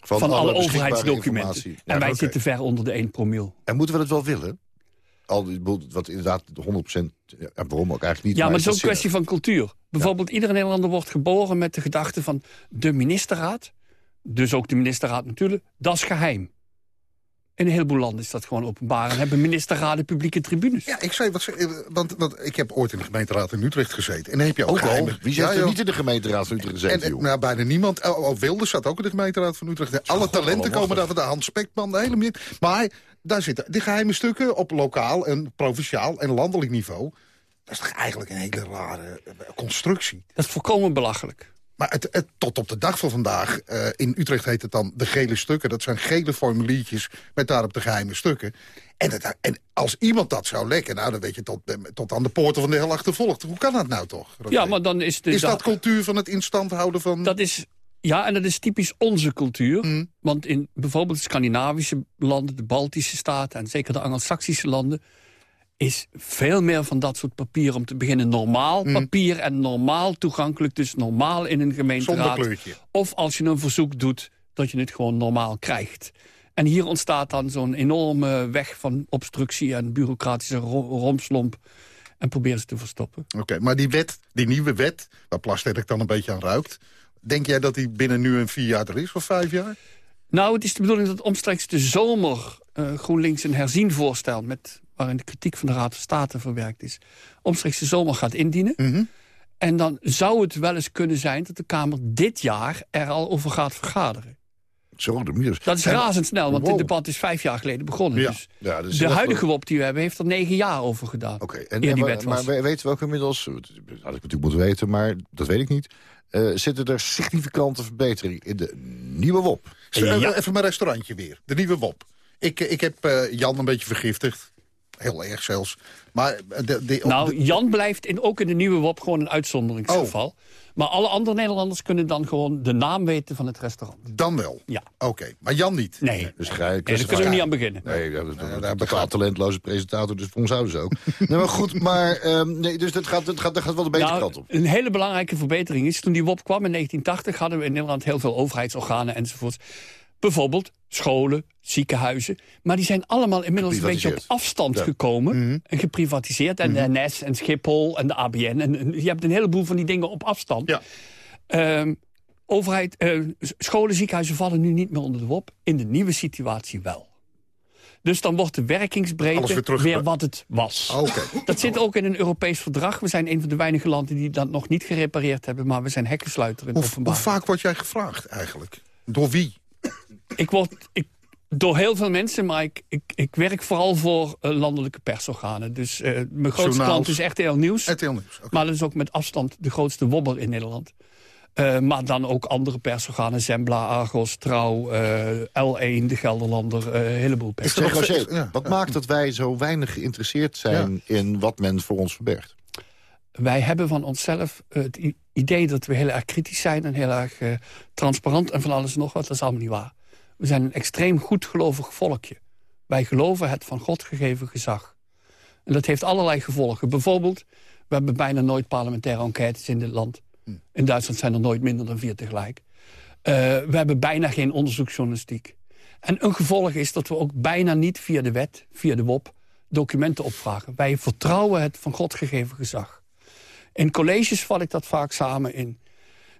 Van Van, alle alle overheidsdocumenten. En wij zitten ver onder de 1 promil. En moeten we dat wel willen? Al, die wat inderdaad 100% ja, waarom ook eigenlijk niet. Ja, maar het is ook een kwestie van cultuur. Bijvoorbeeld, iedere Nederlander wordt geboren met de gedachte van... de ministerraad, dus ook de ministerraad natuurlijk, dat is geheim. In een heleboel landen is dat gewoon openbaar... en hebben ministerraden publieke tribunes. Ja, ik zei, wat, ze- eh, want, want ik heb ooit in de gemeenteraad in Utrecht gezeten. En dan heb je ook, Ook geheime... Wie Ja, zit er joh. niet in de gemeenteraad van Utrecht gezeten, En, joh? nou, bijna niemand. Oh, oh, Wilders zat ook in de gemeenteraad van Utrecht. Alle talenten komen daar van de Hans Spekman, de hele meer. Maar daar zitten de geheime stukken op lokaal en provinciaal en landelijk niveau. Dat is toch eigenlijk een hele rare eh, constructie. Dat is volkomen belachelijk. Maar het, het- tot op de dag van vandaag, eh, in Utrecht heet het dan de gele stukken. Dat zijn gele formuliertjes met daarop de geheime stukken. En, het, en als iemand dat zou lekken, nou dan weet je tot, tot aan de poorten van de hel achtervolgt. Hoe kan dat nou toch? Roger? Ja, maar dan is. Is dat cultuur van het in stand houden van... Dat is, ja, en dat is typisch onze cultuur. Mm. Want in bijvoorbeeld de Scandinavische landen, de Baltische staten... en zeker de Anglo-Saxische landen... is veel meer van dat soort papier om te beginnen normaal Mm. papier... en normaal toegankelijk, dus normaal in een gemeenteraad. Of als je een verzoek doet, dat je het gewoon normaal krijgt. En hier ontstaat dan zo'n enorme weg van obstructie... en bureaucratische ro- romslomp en proberen ze te verstoppen. Oké, maar die wet, die nieuwe wet, waar Plasterk dan een beetje aan ruikt... denk jij dat die binnen nu een vier jaar er is, of vijf jaar? Nou, het is de bedoeling dat omstreeks de zomer eh, GroenLinks een herzien voorstel... Met, waarin de kritiek van de Raad van State verwerkt is... omstreeks de zomer gaat indienen. Mhm. En dan zou het wel eens kunnen zijn dat de Kamer dit jaar er al over gaat vergaderen. Zo, de. Dat is En- razendsnel, want Wow. dit debat is vijf jaar geleden begonnen. Ja. Dus Ja, dus de huidige WOP die we hebben heeft er negen jaar over gedaan. Oké, en, die en wa- wet was. maar we- weten we ook inmiddels, dat had ik natuurlijk moeten weten, maar dat weet ik niet. eh, zitten er significante verbeteringen in de nieuwe WOP? Eh, Even mijn restaurantje weer, de nieuwe WOP. Ik, eh, ik heb eh, Jan een beetje vergiftigd. Heel erg zelfs. Maar eh, de, de, Nou, de- Jan blijft in, ook in de nieuwe WOP gewoon een uitzonderingsgeval. Oh. Maar alle andere Nederlanders kunnen dan gewoon de naam weten van het restaurant. dan wel? Ja. Oké, maar Jan niet? Nee, Dus ga je, nee daar kunnen we niet aan beginnen. Nee, ja, dat is een totaal talentloze presentator, dus voor ons zouden ze ook. nee, maar goed, maar ehm, nee, dus dat gaat, dat, gaat, dat gaat wel de betere Nou, kant op. Een hele belangrijke verbetering is... toen die WOP kwam in 1980 hadden we in Nederland heel veel overheidsorganen enzovoorts. Bijvoorbeeld scholen, ziekenhuizen. Maar die zijn allemaal inmiddels een beetje op afstand Ja. Mhm. gekomen. En geprivatiseerd. En de NS en Schiphol en de ABN. En, en je hebt een heleboel van die dingen op afstand. Ja. Ehm, overheid, eh, scholen, ziekenhuizen vallen nu niet meer onder de WOP. In de nieuwe situatie wel. Dus dan wordt de werkingsbreedte weer wat het was. Oké. Dat zit ook in een Europees verdrag. We zijn een van de weinige landen die dat nog niet gerepareerd hebben. Maar we zijn hekkensluiter in openbaar. hoe vaak word jij gevraagd eigenlijk? Door wie? Ik word ik, door heel veel mensen, maar ik, ik, ik werk vooral voor eh, landelijke persorganen. Dus eh, mijn grootste Journaals. klant is RTL Nieuws. RTL Nieuws. oké. Maar dat is ook met afstand de grootste wobber in Nederland. Eh, maar dan ook andere persorganen. Zembla, Argos, Trouw, eh, L1, De Gelderlander. eh, een heleboel Ik pers. zeg, Roger, steeds- ja, wat ja. maakt dat wij zo weinig geïnteresseerd zijn in wat men voor ons verbergt? Wij hebben van onszelf het idee dat we heel erg kritisch zijn... en heel erg transparant en van alles en nog wat. Dat is allemaal niet waar. We zijn een extreem goedgelovig volkje. Wij geloven het van God gegeven gezag. En dat heeft allerlei gevolgen. Bijvoorbeeld, we hebben bijna nooit parlementaire enquêtes in dit land. In Duitsland zijn er nooit minder dan vier tegelijk. Eh, we hebben bijna geen onderzoeksjournalistiek. En een gevolg is dat we ook bijna niet via de wet, via de WOP... documenten opvragen. Wij vertrouwen het van God gegeven gezag. In colleges val ik dat vaak samen in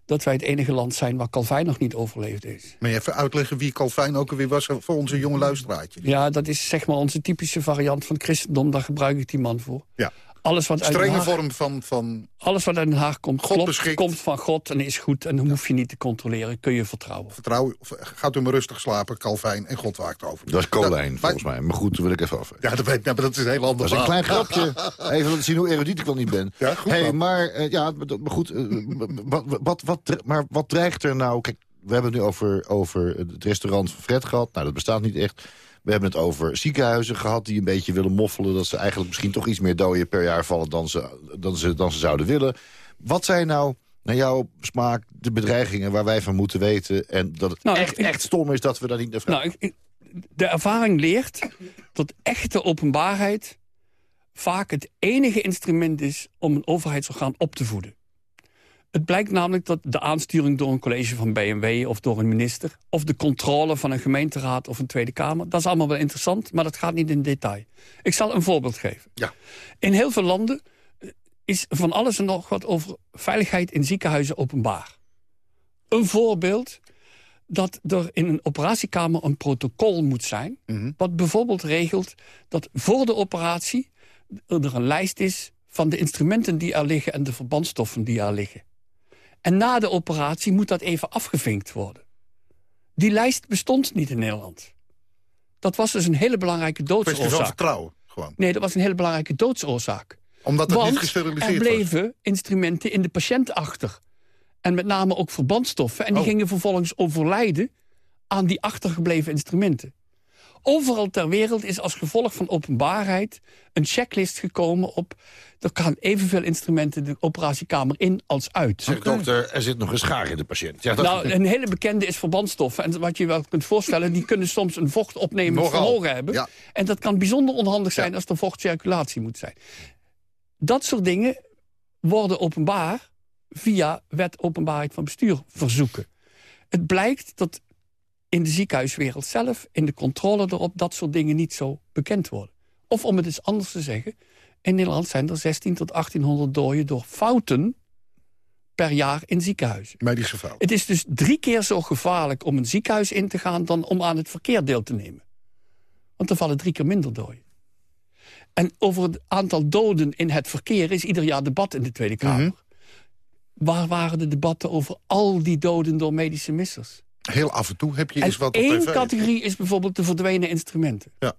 dat wij het enige land zijn waar Calvijn nog niet overleefd is. Maar je even uitleggen wie Calvijn ook alweer was voor onze jonge luisteraartje. Ja, dat is zeg maar onze typische variant van het christendom. Daar gebruik ik die man voor. Ja. Alles wat uit Den Strenge Haag- vorm van... van Alles wat uit Den Haag komt, God klopt, komt van God en is goed. En dan hoef je niet te controleren, kun je vertrouwen. vertrouwen. of, eh, Gaat u maar rustig slapen, Calvijn, en God waakt over. Dat is Colijn, volgens mij. Maar goed, dat wil ik even af. Ja, dat weet ik, ja, maar dat is een heel ander Dat is een klein grapje. Even laten zien hoe erudiet ik wel niet ben. Ja, goed hey, maar, eh, ja, maar dat- maar goed, eh, wat, wat, wat, maar wat dreigt er nou... Kijk, we hebben het nu over, over het restaurant van Fred gehad. Nou, dat bestaat niet echt. We hebben het over ziekenhuizen gehad die een beetje willen moffelen... dat ze eigenlijk misschien toch iets meer doden per jaar vallen dan ze, dan ze, dan ze zouden willen. Wat zijn nou, naar jouw smaak, de bedreigingen waar wij van moeten weten... en dat het Nou, echt, ik- echt stom is dat we daar niet naar vragen? Nou, ik- de ervaring leert dat echte openbaarheid vaak het enige instrument is om een overheidsorgaan op te voeden. Het blijkt namelijk dat de aansturing door een college van BMW of door een minister... of de controle van een gemeenteraad of een Tweede Kamer... dat is allemaal wel interessant, maar dat gaat niet in detail. Ik zal een voorbeeld geven. Ja. In heel veel landen eh, is van alles en nog wat over veiligheid in ziekenhuizen openbaar. Een voorbeeld dat er in een operatiekamer een protocol moet zijn... wat bijvoorbeeld regelt dat voor de operatie er een lijst is... van de instrumenten die er liggen en de verbandstoffen die er liggen. En na de operatie moet dat even afgevinkt worden. Die lijst bestond niet in Nederland. Dat was dus een hele belangrijke Kwestie van doodsoorzaak. vertrouwen, gewoon. Nee, dat was een hele belangrijke doodsoorzaak. Omdat het Want niet gesteriliseerd er bleven instrumenten in de patiënt achter. En met name ook verbandstoffen. En die Oh. gingen vervolgens overlijden aan die achtergebleven instrumenten. Overal ter wereld is als gevolg van openbaarheid een checklist gekomen op... er gaan evenveel instrumenten de operatiekamer in als uit. Zegt dokter, er zit nog een schaar in de patiënt. Ja, dat- Nou, een hele bekende is verbandstoffen. En wat je wel kunt voorstellen, die kunnen soms een vochtopnemend vermogen hebben. ja. En dat kan bijzonder onhandig zijn als er vochtcirculatie moet zijn. Dat soort dingen worden openbaar via wet openbaarheid van bestuur verzoeken. Het blijkt dat in de ziekenhuiswereld zelf, in de controle erop, dat soort dingen niet zo bekend worden. Of om het eens anders te zeggen, in Nederland zijn er 16 tot 1800 doden door fouten per jaar in ziekenhuizen. Medische fout. Het is dus drie keer zo gevaarlijk om een ziekenhuis in te gaan... dan om aan het verkeer deel te nemen. Want er vallen drie keer minder doden. En over het aantal doden in het verkeer is ieder jaar debat in de Tweede Kamer. Waar waren de debatten over al die doden door medische missers? Heel af en toe heb je En eens wat op één tv. categorie is bijvoorbeeld de verdwenen instrumenten. Ja.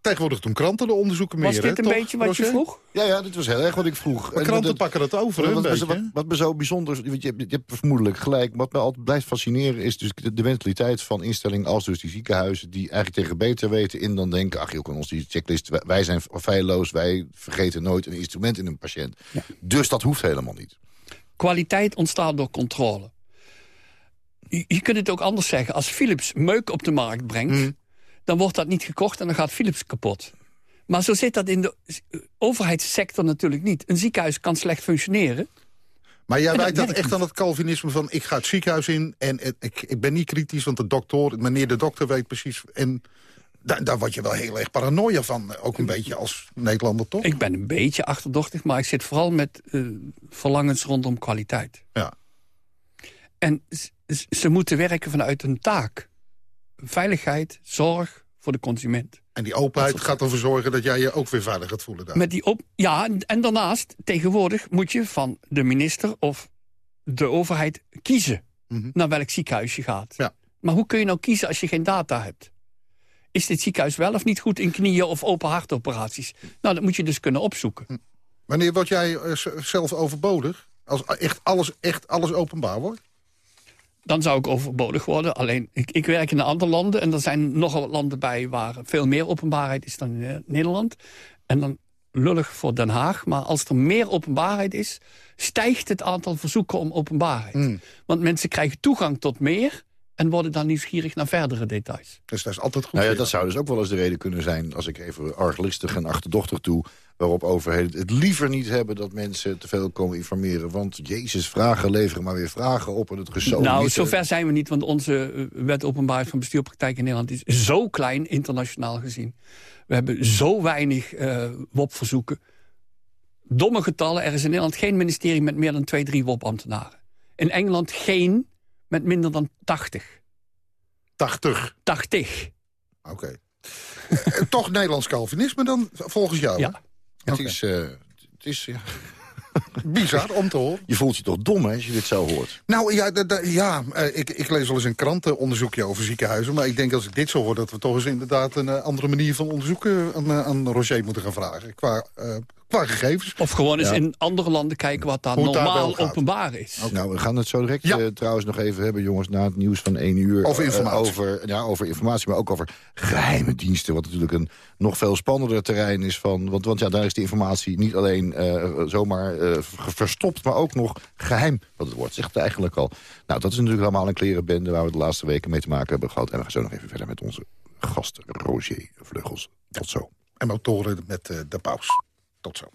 Tegenwoordig doen kranten de onderzoeken meer, Was dit hè, een toch, beetje wat je vroeg? Ja, ja, dit was heel erg wat ik vroeg. Maar En kranten wat- pakken dat over, hè, wat, een wat, beetje, wat, me zo bijzonder is, want je, hebt- je hebt vermoedelijk gelijk... wat me altijd blijft fascineren is dus de, de mentaliteit van instellingen... als dus die ziekenhuizen die eigenlijk tegen beter weten in dan denken... ach joh, kan ons die checklist, wij, wij zijn feilloos... wij vergeten nooit een instrument in een patiënt. Dus dat hoeft helemaal niet. Kwaliteit ontstaat door controle. Je, je kunt het ook anders zeggen. Als Philips meuk op de markt brengt... Hmm. dan wordt dat niet gekocht en dan gaat Philips kapot. Maar zo zit dat in de eh, overheidssector natuurlijk niet. Een ziekenhuis kan slecht functioneren. Maar jij En dat echt aan het Calvinisme van... ik ga het ziekenhuis in en ik, ik ben niet kritisch... want de dokter, meneer de dokter weet precies... en daar, daar word je wel heel erg paranoia van. eh, Ook een beetje als Nederlander, toch? Ik ben een beetje achterdochtig, maar ik zit vooral met eh, verlangens rondom kwaliteit. Ja. En ze moeten werken vanuit een taak. Veiligheid, zorg voor de consument. En die openheid gaat ervoor zorgen dat jij je ook weer veilig gaat voelen daar. Met die op ja, en- daarnaast, tegenwoordig moet je van de minister of de overheid kiezen naar welk ziekenhuis je gaat. Ja. Maar hoe kun je nou kiezen als je geen data hebt? Is dit ziekenhuis wel of niet goed in knieën of open hartoperaties? Nou, dat moet je dus kunnen opzoeken. Wanneer word jij eh, zelf overbodig? Als echt alles, echt alles openbaar wordt? Dan zou ik overbodig worden. Alleen, ik, ik werk in een aantal landen... en er zijn nogal wat landen bij waar veel meer openbaarheid is dan in eh, Nederland. En dan lullig voor Den Haag. Maar als er meer openbaarheid is... stijgt het aantal verzoeken om openbaarheid. Want mensen krijgen toegang tot meer... en worden dan nieuwsgierig naar verdere details. Dus dat is altijd goed. Nou ja, dat zou dus ook wel eens de reden kunnen zijn... als ik even arglistig en achterdochtig toe... waarop overheden het liever niet hebben... dat mensen te veel komen informeren. Want jezus, vragen leveren maar weer vragen op en het Nou, zover zijn we niet, want onze eh, wet openbaarheid van bestuurpraktijk in Nederland... is zo klein, internationaal gezien. We hebben zo weinig uh, WOP-verzoeken. Domme getallen, er is in Nederland geen ministerie met meer dan twee, drie WOP-ambtenaren. In Engeland geen met minder dan 80. 80? 80. Oké. Okay. toch Nederlands Calvinisme dan, volgens jou? Ja. Het okay. is... Uh, het is ja. Bizar om te horen. Je voelt je toch dom hè, als je dit zo hoort? Nou ja, ja uh, ik, ik, lees wel eens een krantenonderzoekje over ziekenhuizen. Maar ik denk als ik dit zo hoor... dat we toch eens inderdaad een uh, andere manier van onderzoeken aan, aan Roger moeten gaan vragen. Qua qua gegevens. Of gewoon eens ja. in andere landen kijken wat daar normaal daar openbaar is. Okay. Nou, we gaan het zo direct ja. uh, trouwens nog even hebben, jongens, na het nieuws van één uur. Over informatie. Uh, over, ja, over informatie, maar ook over geheime diensten. Wat natuurlijk een nog veel spannender terrein is van... Want, want ja, daar is die informatie niet alleen uh, zomaar verstopt, maar ook nog geheim. Wat het woord zegt eigenlijk al. Nou, dat is natuurlijk allemaal een klerenbende waar we de laatste weken mee te maken hebben gehad. En we gaan zo nog even verder met onze gast Roger Vleugels. Tot zo. En motoren met de paus. Tot zo.